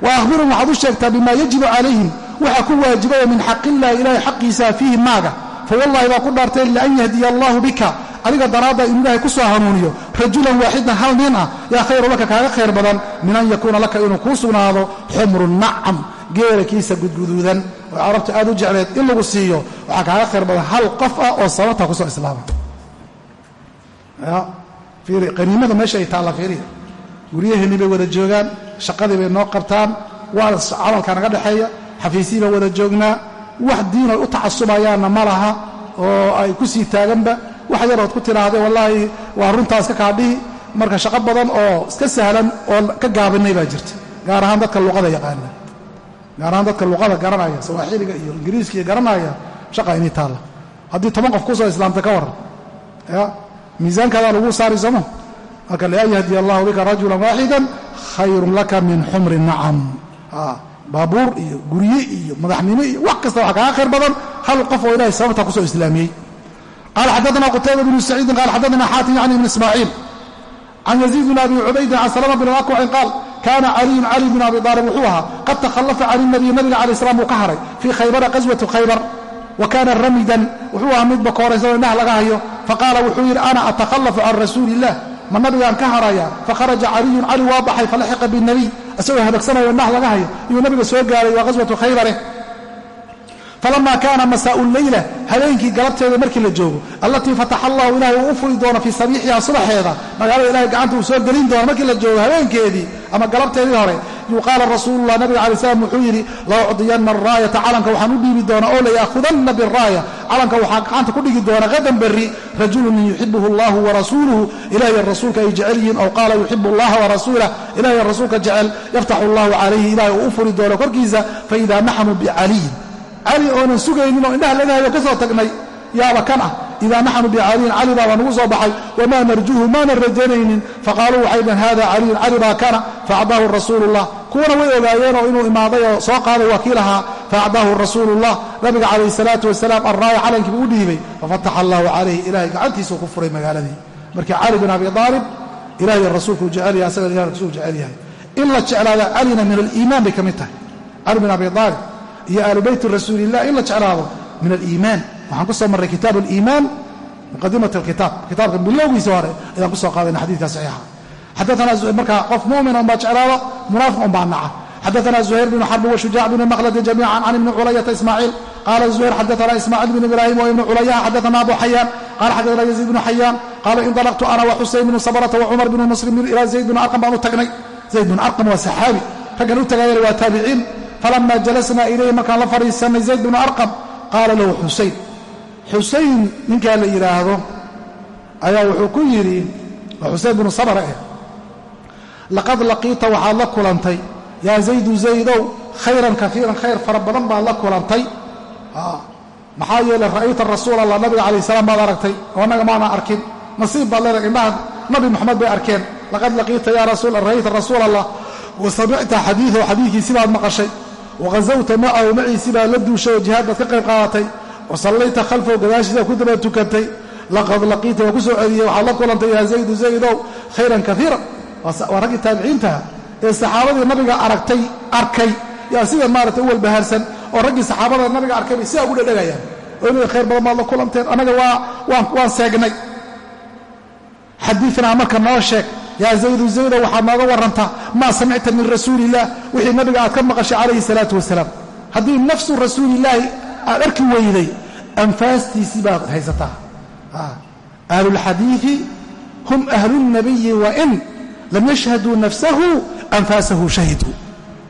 wa akhbirhum waxaad u sheegtaa bima yajibu calayhim waxaa ku waajibayo min xaqillahi ilaahay xaqiisaa fiihi maaga fawallahi baa ku dhaartay lian yahdiya allahu bika adiga daraadda inuu ilaahay ku soo hanuuniyo rajulan waaxidan hal nin ah yaa khayru laka kaaga khayr badan min an yakuuna laka inuu kuu sugnaado xumru nacam geela kiisa gudguduudan oo carabtu aad u jecleed in lagu siiyo waxaa kaaga khayr badan hal qof ah oo sababta ku soo islaama qaniimada meesha ay taalla fiiriya guryaheennii bay wada joogaan shaqadii bay noo qabtaan waa camalka naga dhexeeya xafiisyii baan wada joognaa wax diin ay u tacasubayaanna ma laha oo ay ku sii taaganba wax yarood ku tidhaahday wallaahi waa runtaa iska kaadhihi marka shaqo badan oo iska sahlan oo ka gaabinay baa jirta gaar ahaan dadka luqada yaqaana gaar ahaan dadka luqada garanaya sawaaxiliga iyo ingiriiska garanaya shaqa inay taalla. Haddii toban qof ku soo islaamtay ka waran ya miisaankaadaa lagu saari sooma marka lian yahdiya allahu bika rajulan waaxidan khayrun laka min xumri nacam baabuur iyo gurye iyo madaxnimo iyo wax kasta waxaa kaaga khayr badan hal qof oo ilahay sababtaa ku soo islaamiyey. Qala xadana qutayba bnu saciidin qala xadana xaatim yani ibn ismaaciil can yaziid bn abi cubaydin can salama bn akwacin qaal kaana caliyun cali bn abi aalib wuxuu ahaa qad takhalafa can nabiy nabiga alay slam uu ka haray fii khaybara qaswatu khaybar wa kaana ramidan. Wuxuu ahaa mid bakooraysanoo indhaha laga hayo faqaala wuxuu yidhi ana atakhalafu can rasuuli illah ma nabigaan ka haraya fakharaja caliyun cali waa baxay falaxiqa binabiy isagoo habagsanayo indhaha laga hayo iyuu nabiga soo gaaray waa qaswatu khaybare falama kaana masaau leyla habeenkii galabteeda markii la joogo allatii fataxa allahu ilahay uu u furi doono fii sabiixiha subaxeeda magaalada ilahay gacanta uu soo gelin doono markii la joogo habeenkeedii ama galabteedii hore yuqaala rasuululah nabiga alai slam wuxuu yidhi la ucdiyanna araayata calanka waxaan u dhiibi doona oo laya'khudanna biraaya calanka waxaa gacanta ku dhigi doona hadan berri rajulun yuxibuhu allahu warasuuluhu ilahiy rasuulka ay jecel yihiin ow qaala yuxibu allaha warasuulah ilahiy rasuulka jecel yaftaxu allahu calayhi ilahay uu u furi doono korkiisa faida naxnu bicaliyin cali oonan sugaynin oo indhaha laga hayo ka soo tagnay yaaba kan ah. Idaa naxnu bicaliyin cali baabaa nagu soo baxay. Wamaa narjuhu maanan rajaynaynin. Faqaaluu waxay dhaheen hada caliyun cali baa kana. Faacdaahu rasuulu kuwana way ogaayeenoo inuu imaaday oo soo qaaday waa kii lahaa faacdaahu rasuulu nabiga calayhi salaatu wasalaam arraaya calankii buu u dhiibay. Fafataxa allahu calayhi ilahay gacantiisuu ku furay magaaladii. Markii cali bin abi aalib ilahiy rasuulkuu jecel yahay asagana ilahi rasuulku jecel yahay. In la jeclaada calina min aliimaan bay ka mid tahay. Cali bin abi aalib iyo ahlu beyti rasuulilah in la jeclaado min aliimaan. Waxaan ku soo marray kitaab aliimaan muqadimat alkitaab. Kitaabka bilowgiisa hore ayaan ku soo qaadayna xadidka saxiixa. Xadaana markaa qof mu'mina unbaa jeclaada munaafiq unbaa naca. Xadaana zuhayr bnu xarbi washujac bnu makhladi jamiican can ibni culayata ismaaciil. Qaala zuhayr xadaana ismaaciil bn ibraahim wa ibnu culayaha xadaana abu xayaan qala xadaana yaziid bnu xayaan qaala indalaqtu ana wa xuseyn bnu sabrata wa cumar bnu muslim ilaa zayd bnu arqam baan u tagnay. Zayd bnu arqam waa saxaabi raggan u tagayana waa taabiciin falama jalasnaa ilayhi markaan la fadhiisanay zayd bnu arqam qaala lahu xusayn xusayn ninkaa la yidhaahdo ayaa wuxuu ku yidhi waa xusayn binu sabra eh laqad laqiita waxaad la kulantay yaa zaydu zaydow khayran kaiiran khayr fara badan baad la kulantay maxaa yeelay ra'ayta rasuul allah nabiga calayh salaam baad aragtay oo annaga maana arkin nasiib baad leedahay indhaha nabi moxamed bay arkeen laqad laqiita yaa ra'ayta rasuul allah wa samicta xadiidahu xadiidkiisi baad maqashay wahazawta macahu maciisi baad la duushay oo jihaad baad ka qayb qaadatay wa sallayta khalfahu gadaashiisa ku daba tukantay laqad laqiita waa ku soo celiyey waxaad la kulantay yaa zaydu zaydow khayran kaiiran waa raggii taabiciintaha ee saxaabadii nabiga aragtay arkay yaa sida maarata u walbahaarsan oo raggii saxaabada nabiga arkay bay sidaa ugu dhedhegayaan oo inaga khayr badan baad la kulanteen annaga waan seegnay xadiinaa marka noo sheeg yaa zaydu zaydo waxaad nooga warantaa maa samicta min rasuuliillah wixii nabiga aad ka maqashay calayhi salaatu wasalaam. Haddii nafsu rasuulillaahi aad arki weyday anfaastiisii baad haysataa. Ahlulxadiidi hum ahlulnabiyi wain lam yashhaduu nafsahu anfaasahu shahiduu.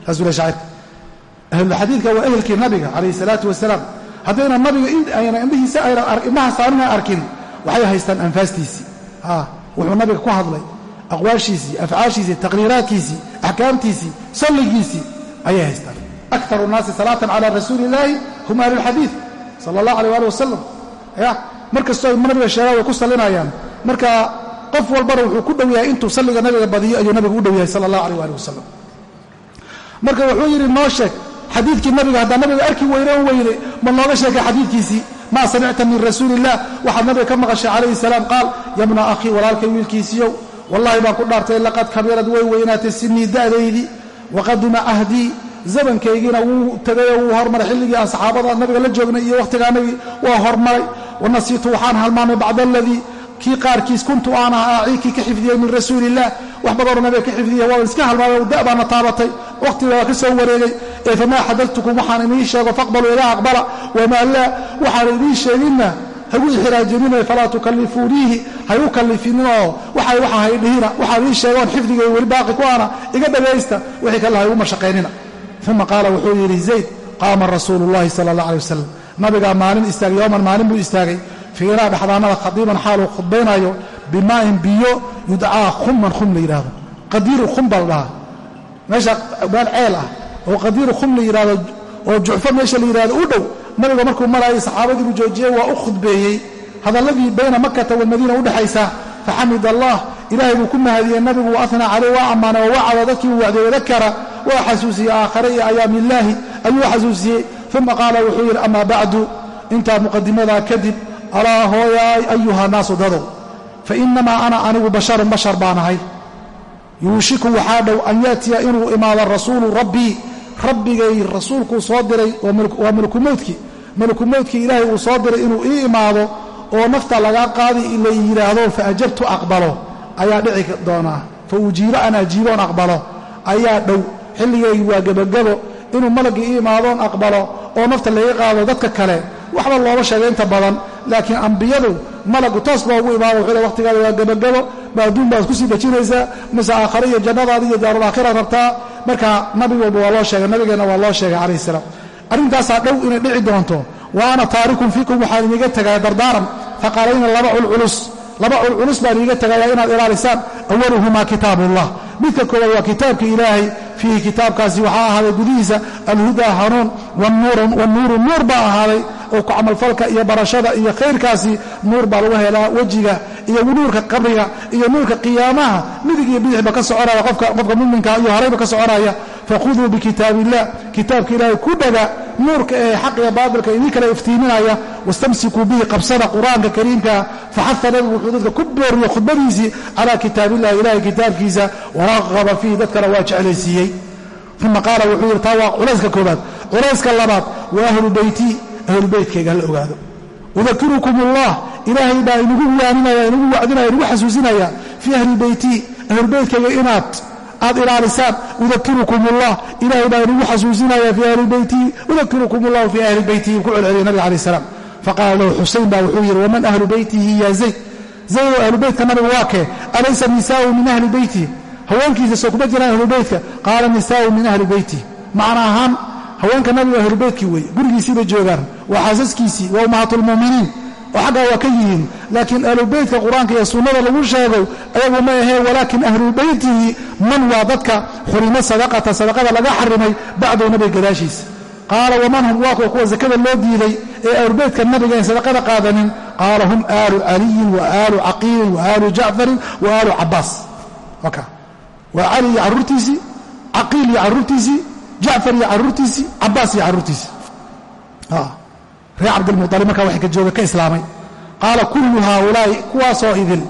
Saasuu le waa ehelkii nabiga calayhi salaatu wasalaam. Haddayna nabiga ayna indhihiisa ayna saarina arkin waxay haystaan anfaastiisii. Wuxuu nabiga ku hadlay aqwaashiisii afcaashiisii taqriiraadkiisii axkaamtiisii salligiisii ayay haystaan. Akaru nnaasi salaatan cala rasuuli illaahi hum ahlulxadiid sala allah aleh ali wasalam ya mar kastoo ay nabiga sheegaan way ku sallinayaan. Marka qof walbana wuxuu ku dhow yahay intuu salliga nabiga badiyo ayuu nabiga u dhow yahay sala allah aleh ali wasalam marka wuxuu yidhi noo sheeg xadiidkii nabiga haddaa nabiga arki weyne o weyne ma nooga sheegay xadiidkiisii? Maa samicta min rasuuli illah waxaad nabiga ka maqashay calayhi salaam qaal yabna akhii walaalkay wallahi baan ku dhaartay laqad kabirad way weynaatay sinii da'daydii waqaduma cahdii zamankaygiina wuu tegay oo wuu hormaray. Xilligii aan nabiga la joognay iyo wakhtigaanagii waa hormaray. Wanasiitu waxaan halmaamay bacda aladii kii qaarkiis kuntu aan ahaa aciikii ka xifdiyey min rasuuli illah wax badanoo nabiga ka xifdiyey waa iska halmaamay da baana taabatay. Wakhtiga waa ka soo wareegay. Ee famaa xadaltukum waxaan inii sheego faqbaluu iga aqbala. Wamaa laa waxaan idiin sheeginna hagu ixiraajinina falaa tukallifuuniihi hay u kallifininoo waxay waxa haydhihina waxaan ii sheegoon xifdigay weli baaqi ku ana iga dhagaysta wixii kale ha igu mashaqaynina uma qaala wuxuu yidhi zayd qaama rasuulu llahi sala allah alay wasalam nabigaa maalin istaagay yowman maalin buu istaagay. Fiinaa dhexdaanada khadiiban xaaluu khudbaynayo bimaa'in biyo yudcaa khumman khum la yidhaahdo. Qadiiru khum baa la dhahaa. Meesha meel ceel ah oo qadiiru khum la yidhahdo oo jucfo meesha la yidhahdo u dhow nabiga markuu maraayay saxaabadiibuu joojiyey waa u khudbeeyey. Hadalladii bayna makata walmadiina udhexaysa faxamid allah ilaahay buu ku mahadiyey nabigu wa anaa caleyh waa ammaanay wa wacada dadkii uu wacday wadakara waa xasuusiyey aakhare iyo ayaamillaahi ayuu xasuusiyey uma qaala wuxuu yidhi amaa bacdu intaa muqadimadaa kadib alaa hooyaay ayuha naasu dadow fa inamaa ana anigu basharun bashar baan ahay yuushiku waxaa dhow an yaatiya inuu imaado rasuulu rabbii rabbigay rasuulkuu soo diray waa malakumowdkii malakumowdkii ilaahay uu soo diray inuu ii imaado oo nafta lagaa qaadi la yidhaahdo fa ajabtu aqbalo. Ayaa dhici doonaa fa ujiibo aan ajiiboon aqbalo. Ayaa dhow. Xilligaygi waa gebagabo. Inuu malaggii ii imaadoon aqbalo oo nafta laga qaado dadka kale waxba looma sheega inta badan. Laakiin ambiyadu malagu toos baa ugu imaado wuxuu le waqtigaada waa gebagabo ma adduun baad ku sii dejinaysaa mise aakhare iyo jannadaada iyo daarulaakhira rabtaa. Marka nabi walba waa loo sheegay nabigeenna waa loo sheegay calayhi salaam. Arrintaasaa dhow inay dhici doonto. Wa ana taarikun fiikum waxaan iniga tegaya dardaaran faqaalayna laba culculus laba culculus baan iniga tegaya inaad ilaalisaan awaluhumaa kitaabullah. Midka koowaad waa kitaabka ilaahay fiihi kitaabkaasi waxaa ahaaday gudihiisa alhudaa hanuun wanuuru nuur baa ahaaday oo ku camalfalka iyo barashada iyo khayrkaasi nuur baa lagu helaa wejiga iyo nuurka qabriga iyo nuurka qiyaamaha midig iyo bidixba ka soconaya qofka muminka iyo horayba ka soconaya. Fakhuduu bikitaab illah kitaabka ilaahay ku dhaga nuurka ee xaqiga baatilka idin kala iftiiminaya wastamsikuu bihi qabsada qur'aanka kariimka faxaha nabigu wuxuu dadka ku booriye khudbadiisii calaa kitaabillahi ilahay kitaabkiisa waraqaba fiihi dadkana waa jeclaysiiyey. Uma qaala wuxuu yidhi taa waa culayska koobaad. Culayska labaad wa ahlu beyti ahlubeytkayga hala ogaado. Udakirukum allah ilaahay baa inagu waaninaya inagu wacdinaya inagu xasuusinaya fii ahli beyti ahlubeytkayga inaad aad ilaalisaan udakirukum allah ilahay baa inagu xasuusinaya fii ahli beyti udakirukum allahu fii ahli beytihi ku celceliyay nabiga alai salam faqaala lahu xusein baa wuxuu yidhi waman ahlu beytihi ya zayd? Zayd oo ahlu beytka nabiga waa kee? Alaysa nisaau min ahli beytihi haweenkiisa soo kuma jiraan ahlu beytka qaala nisaau min ahli beytihi macna ahaan haweenka nabiga ahlubeytkii wey gurigiisiibay joogaan. Waa xaasaskiisii waa ummahaatulmu'miniin oo xaggaa waa ka yihiin laakiin ahlubeytka qur'aanka iyo sunnada lagu sheegay ayagu ma ahee walaakin ahlubeytihi man waa dadka xurimo sadaqata sadaqada laga xarimay bacdow nabiga gadaashiisa. Qaala waman hum? Waa kuwa kuwa zakada loo diiday ee ahlubeytka nabiga aan sadaqada qaadanin. Qaala hum aalu caliyin wa aalu caqiilin wa aalu jacfarin wa aalu cabaas waa cali iyo carruurtiisii caqiil iyo carruurtiisii jacfar iyo carruurtiisii cabaas iyo carruurtiisii reer cabdilmualib markaa waxay ka jooga ka islaamay. Qaala kullu haaulaa'i kuwaasoo idil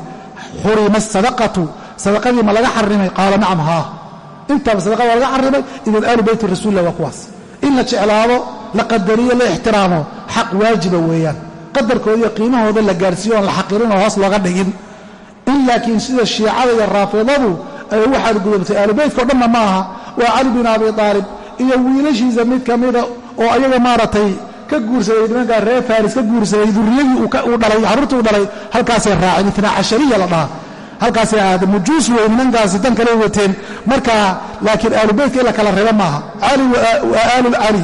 xurima sadaqatu sadaqadii ma laga xarimay? Qaala nacam haa. Intaaba sadaqada waa laga xarimay? Idan aalu beyti rasuulillah waa kuwaas. In la jeclaado la qadariyo la ixtiraamo xaq waajiba weeyaan. Qadarkooda iyo qiimahooda la gaarhsiiyo oon la xaqirin oo hoos looga dhigin. In laakiin sida shiicada iyo raafidadu ay waxaad gudubtay aalubeytkao dhanna ma aha. Waa cali bin abi aalib iyo wiilashiisa mid ka mida oo ayaga maaragtay ka guursaday nimankaa reer faris ka guursaday duriyadii uu dhalay carruurtii u dhalay halkaasay raaceen itnaa cashariya la dhahaa halkaasay ahaade mujuus wey nimankaasi dan kale wateen. Marka laakiin aalubeytka in la kala rebo maaha. Cali wa aalu cali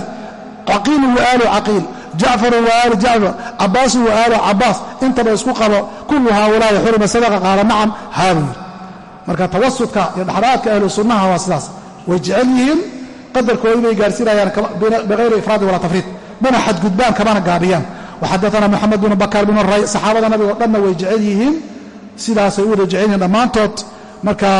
caqiilu wa aalu caqiil jacfaru wa aalu jacfar cabaasu wa aalu cabaas intaba isku qabo kullu haaulaa'i xurima sadaqa qaala nacam yidhi marka tawasudka iyo dhexdhaadka ahlu sunnaha waa sidaas. Way jecel yihiin qadarkoodii bay gaarsiinayaan bihayri ifraadi walaa tafriid mana xadgudbaan kamana gaabiyaan. Waxadaana moxamed bnu bakaar bnu ray saxaabada nabigo dhanna way jecel yihiin sidaasay u wada jecel yihiin dhammaantood. Marka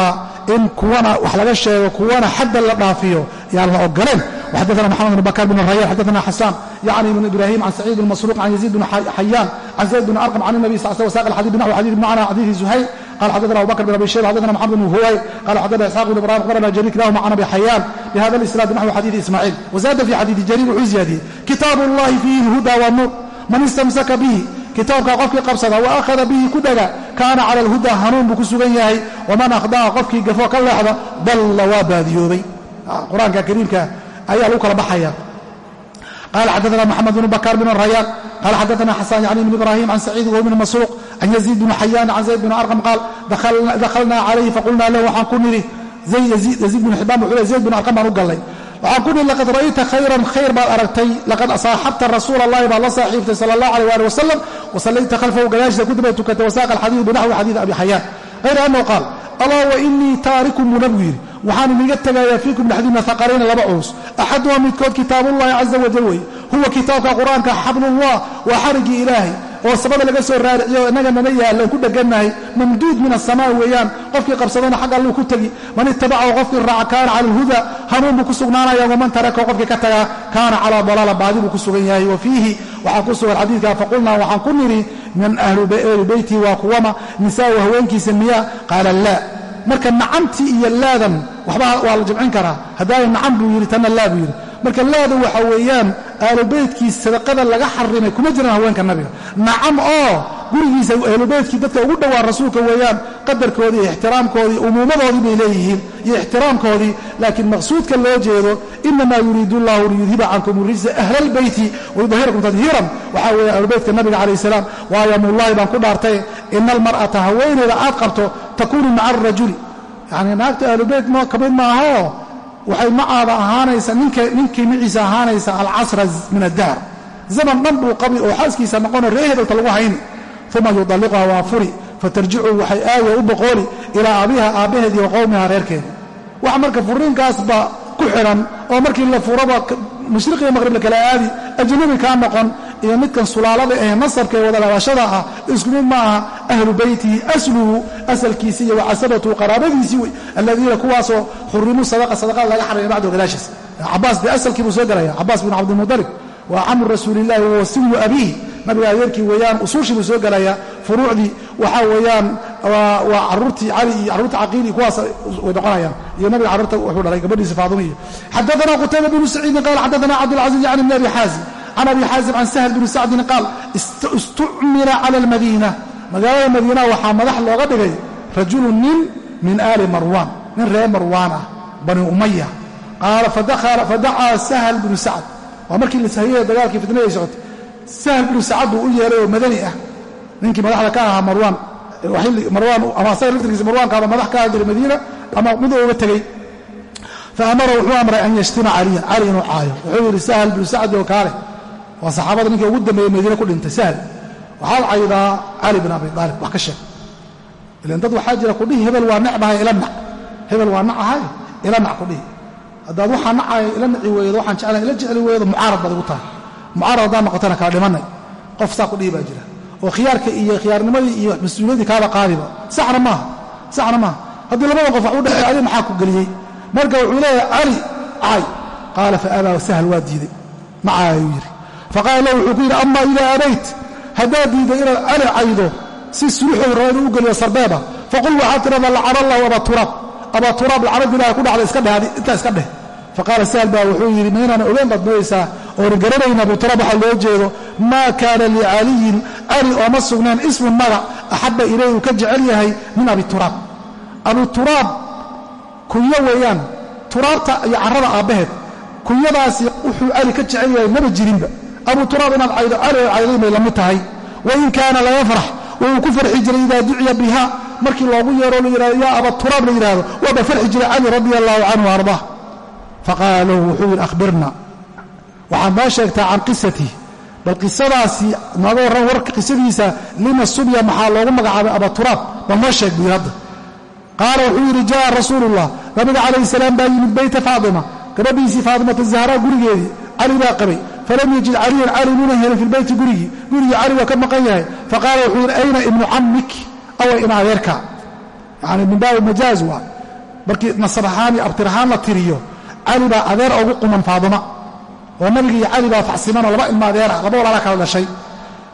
in kuwana wax laga sheego kuwana xadda la dhaafiyo yaan la ogoleen xadana moxamed bnu bakar bn ray xadana xasan yacni ibnu ibrahim can saciid bn masruuq can yaziid bn xayaan can zayd bn arqam can nabi sal sl saq alxadii binaxwi xadiid bn cana xadiidi zuhayr qala xadana abu bakr bn abi shayb xadana mxamed bn huway qala xadana isxaq bn ibrahim akhbarana jarir kilahuma can abi xayaan bihada lisnaad naxwi xadiidi ismaaciil wazaada fi xadiidi jarir wuxuu ziyaadiyey kitaab اllahi fiihi huda wa nuur man istamsaka bihi kitaabkaa qofkii qabsada wa akhada bihi ku dhaga kaana cala alhuda hanuun buu ku sugan yahay waman akhdaca qofkii gafo ka leexda dalla waa baadiyoobay qur'aanka kariimka ayaa lagu kala baxaya qala xadaana maxamed bn bakar bn rayaan qala xadaana xasan yacni bn ibrahim can saciid wahw bn masruuq can yaziid bn xayaan can zayd bn arqam qaal dahalnaa calayhi faqulnaa lahu waxaan ku nidhi yaziid bn xibaan wuxuu le zayd bn arqam baan u gallay waxaan ku nidhi laqad ra'ayta khayran khayr baad aragtay laqad saaxabta rasuula allahi baad la saaxiibtay sala allah aleh ali wasalam wasallayta khalfahu gadaashiisa ku dibay tukatay wasaaqa alxadiidu binaxwi xadiid abi xayaan hayra annahu qaal allah wa inii taarikum buu nabigu yidhi waxaan idinga tegayaa fiikum dhexdiina haqarayna laba culus axadumaa midkood kitaabullahi caza wajal weye huwa kitaabka qur'aanka xabluullah waa xarigii ilaahay oo samada laga soo raariciyo innaga nana yaallan ku dhegannahay mamduud min asamaa weeyaan qofkii qabsadana xag alluu ku tegi man itabacahu qofkii raaca kaana cala alhuda hanuun buu ku sugnaanaya waman tarakahu qofkii ka tagaa kaana calaa dalaala baadi buu ku sugan yahay wa fiihi waxaa ku sugan xadiidka faqulnaa waxaan ku nidhi min ahli beyti waa kuwama nisaau haweenkiisa miyaa qaala laa marka nacamtii iyo laadan waxba waa la jamcin karaa haddaana nacam buu yidhi tanna laa buu yidhi marka laada waxa weeyaan aalubeytkii sadaqada laga xarimay kuma jiraan haweenka nabiga. Nacam oo gurigiisa aalubeytkii dadka ugu dhowaa rasuulka weeyaan qadarkoodii ixtiraamkoodii umuumadoodii bay leeyihiin iyo ixtiraamkoodii laakiin maqsuudka loo jeedo inamaa yuriidu llahu liyudhiba cankum rijsa ahla albeyti wayudahirakum tadhiiran waxaa weeye aalubeytka nabiga calayh salaam waayamullahi baan ku dhaartay ina almar'ata haweeneyda aad qabto takuunu maca arajuli yacni naagta aalubeyt ka mid maahoo waxay macaada ahaanaysa ninkii maciisa ahaanaysa alcasra min addahr. Zaman dhan buu qabi oo xaaskiisa noqono ree hebelta lagu hayni uma yudalliquha waa furi fatarjicu waxay aaya u boqooli ilaa abiha aabbaheed iyo qowmiha reerkeeda. Wax marka furiinkaasba ku xidhan oo markii la furaba mashriq iyo maqrib la kala aadi ajnabi kaa noqon iyo midkan sulaalada ee nasabka ee wadalaabashada ah isku ma aha ahlu beytihi asluhu asalkiisi iyo wacasabatu qaraabadiisii wey aladiina kuwaasoo xurimuu sadaqa sadaqada laga xarimay bacdo gadaashiis. Cabaas dee asalkii buu soo gelaya cabaas bin cabdilmutalib waa camu rasuulillahi wahuwa abiihi. Nabiga adeerkii weeyaan usuushii buu soo gelaya furuucdii waxaa weeyaan waa caruurtii cali iyo carruurta caqiili kuwaas way noqonayaan. Iyo nabiga carruurta wuxuu dhalay gabadhiisa faaduma iyo xadaana bnu saciidin qaal xadaana cabdilcaziiz yacni bn abi xaazim can abi xaazim can sahl bni sacdin qaal istucmira cala almadiina magaalada madiina waxaa madax looga dhigay rajulu nin min aali marwaan nin reer marwaan ah bani umaya qaala fadacaa sahl bnu sacd waa markii la sahiyaya dagaalkii fitnada ay socotay sahl bnu sacad buu u yeeray oo madani ah ninkii madaxda ka ahaa marwaan ama asaga laftirkiisa marwaankaaba madax ka aha jiray madiina ama mid uga tegey faamara wuxuu amray an yashtima caliyan cali waa saxaabada ninkii ugu dambeeyey madiine ku dhintay sahl. Waxaad caydaa cali bin abi aalib wax ka sheeg. Ilan dad waxaa jira kudhihi hebel waa necbahay ila nac. Hebel waa nacahay ila nac kudhihi haddaad waxaa nacaya ila naci weydo waxaan jeclahay ila jecli weydo mucaarad baad igu tahay. Mucaarad haddaad noqotana kala dhimanay. Qof saa kudhihi baa jira. Oo khiyaarka iyo khiyaarnimadii iyo mas'uuliyaddii kaaba qaadiba saxna maaha saxna maaha. Haddii labada qof wax u dhexeey adi maxaa ku geliyey? Marka wuxuu leeyahay cali caay. Qaala faabaa sahl waa diiday. Ma caayuu yidhi faqaala wuxuu ku yidhi ama idaa abayt haddaad diidda inaad cali caydo si suluxow inuu u geliyo sarbeeba faqul waxaad tidhahda lacana allahu abaturaab abaturaab lacanad ilahay ku dhacda iska dheh intaa iska dheh. Faqaala sahl baa wuxuu yidhi maynaana ogeyn baad moodaysaa oona garanayn abuturaab waxaa loo jeedo maa kaana licaliyin cali ooma sugneen ismun magac axabba ilay uu ka jecel yahay min abituraab abuturaab kunyo weeyaan turaabta iyo carrada aabbaheed kunyadaasi wuxuu cali ka jecel yahay maba jirinba abu turaab inaad caydo cali oo cayday bay la mid tahay. Wain kaana layafrax wuu ku farxi jiray idaa duciya biha markii loogu yeero la yidhahdo yaa abaturaab la yidhahdo waaba farxi jiray cali radia allahu canhu ardaa faqaala lahu wuxuu yidhi akhbirna. Waxaad noo sheegtaa can qisatii bal qisadaasi nooga warran warka qisadiisa lima subya maxaa loogu magacaabay abaturaab bal noo sheeg buu hadda. Qaala wuxuu yidhi jaa rasuulullah. Nabiga calayhi salaam baa yimid beyta faatima gabadhiisii faatimata zahraa gurigeedii cali baa qabay falam yajid caliyan cali muna helin fi lbeyti gurigii gurigii cali waa ka maqan yahay faqaala wuxuu yidhi ayna ibnu cammik awa in adeerka yani min baabi majaaz waa markii nasab ahaan iyo abtir ahaan la tiriyo cali baa adeer ugu quman faadima oo nabiga iyo cali baa facsimanoo laba ilma adeera laba walaala kala dhashay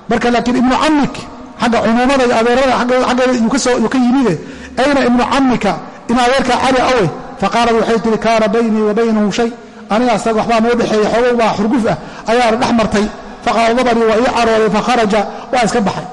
marka laakiin ibnu cammik xagga cumuumada iyo adeerada xaggeeda yuu ka yimide ayna ibnu cammika in adeerka cali awe faqaalat waxay tihi kaana baynii wa baynahu shay aniga asaga waxbaa noo dhexeeya xoogow baa xurguf ah ayaana dhex martay. Faqaadabanii waa ii carooday fakharaja waa iska baxay.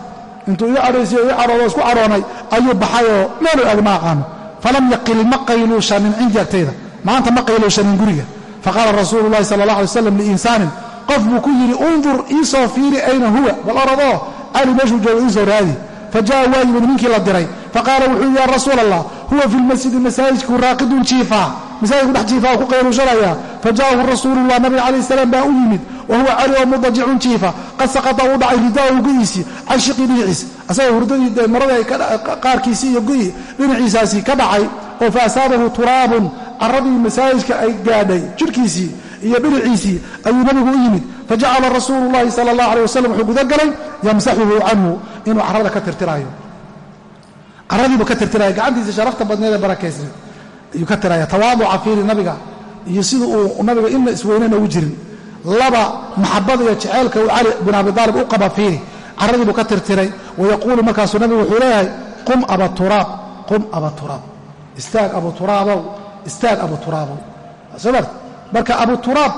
Intuu ii cadhaysiyo ii cadhoodo isku cadhoonay ayuu baxayoo meelu ag ma aqaano falam yaqil ma qayluushanin cindii agtayda maanta ma qayluushanin guriga. Faqaala rasuulu llahi sala allah alay waslam liinsaanin qof buu ku yidhi undur iisoo fiiri ayna huwa bal oradoo cali meeshuu jooga iisoo raadi. Faja'a waa ninkii la diray. Faqaala wuxuu yidhi ya rasuul allah huwa fi lmasjidi masaajidku raaqidun jiifaa masaajidku dhex jiifaa ku qayluushanaya faja'ahu rasuulullah nabiga calayh salaam baa u yimid wa huwa cali oo mudajicun jiifa qad saqata uu dhacay ridaahu go'iisii can shiqi dhinaciisa asagoo hurdadii dee maradii qaarkiisii iyo go'i dhinaciisaasi ka dhacay oo fa asaabahu turaabun carradii masaajidka ay gaadhay jidhkiisii iyo dhinaciisii ayuu nabigu u yimid fajacala rasuulu llahi sala allah aleh wasalam wuxuu gudagalay yamsaxuhu canhu inuu carrada ka tirtiraayo carradiibuu ka ayuu ka tiraya tawaaduca fiiri nabiga iyo sida uu nabiga inna isweynena u jirin. Laba maxabada iyo jeceylka uu cali bin abi aalib u qaba fiiri. Carradii buu ka tirtiray wayaquulu markaasuu nabigu wuxuu leeyahay qum abaturaab qum abaturaab istaag abuturaabow istaag abuturaabow soo mart marka abuturaab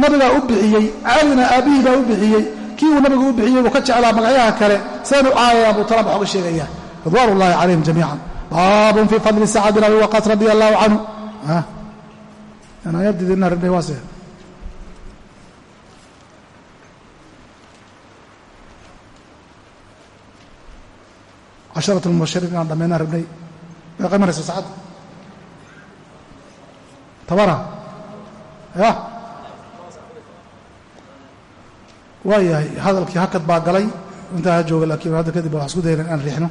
nabigaa u bixiyey calina aabbihii baa u bixiyey kii uu nabigu u bixiyey buu ka jeclaa magacyaha kale seenu caayaya abuturaab waxooga sheegaya ridwaan ullahi calayhim jamiican baabun fii fadli sacad bin abi waqaas radia allahu canhu waase. Casharat lmubashiriin inaan dhammaynaa rabnay meeqay maraysa saacadda tabana ya. Waa yahay hadalkii hakad baa galay. Intaa ha jooga laakiin hadda kadib waxaan isku dayna inaan riixno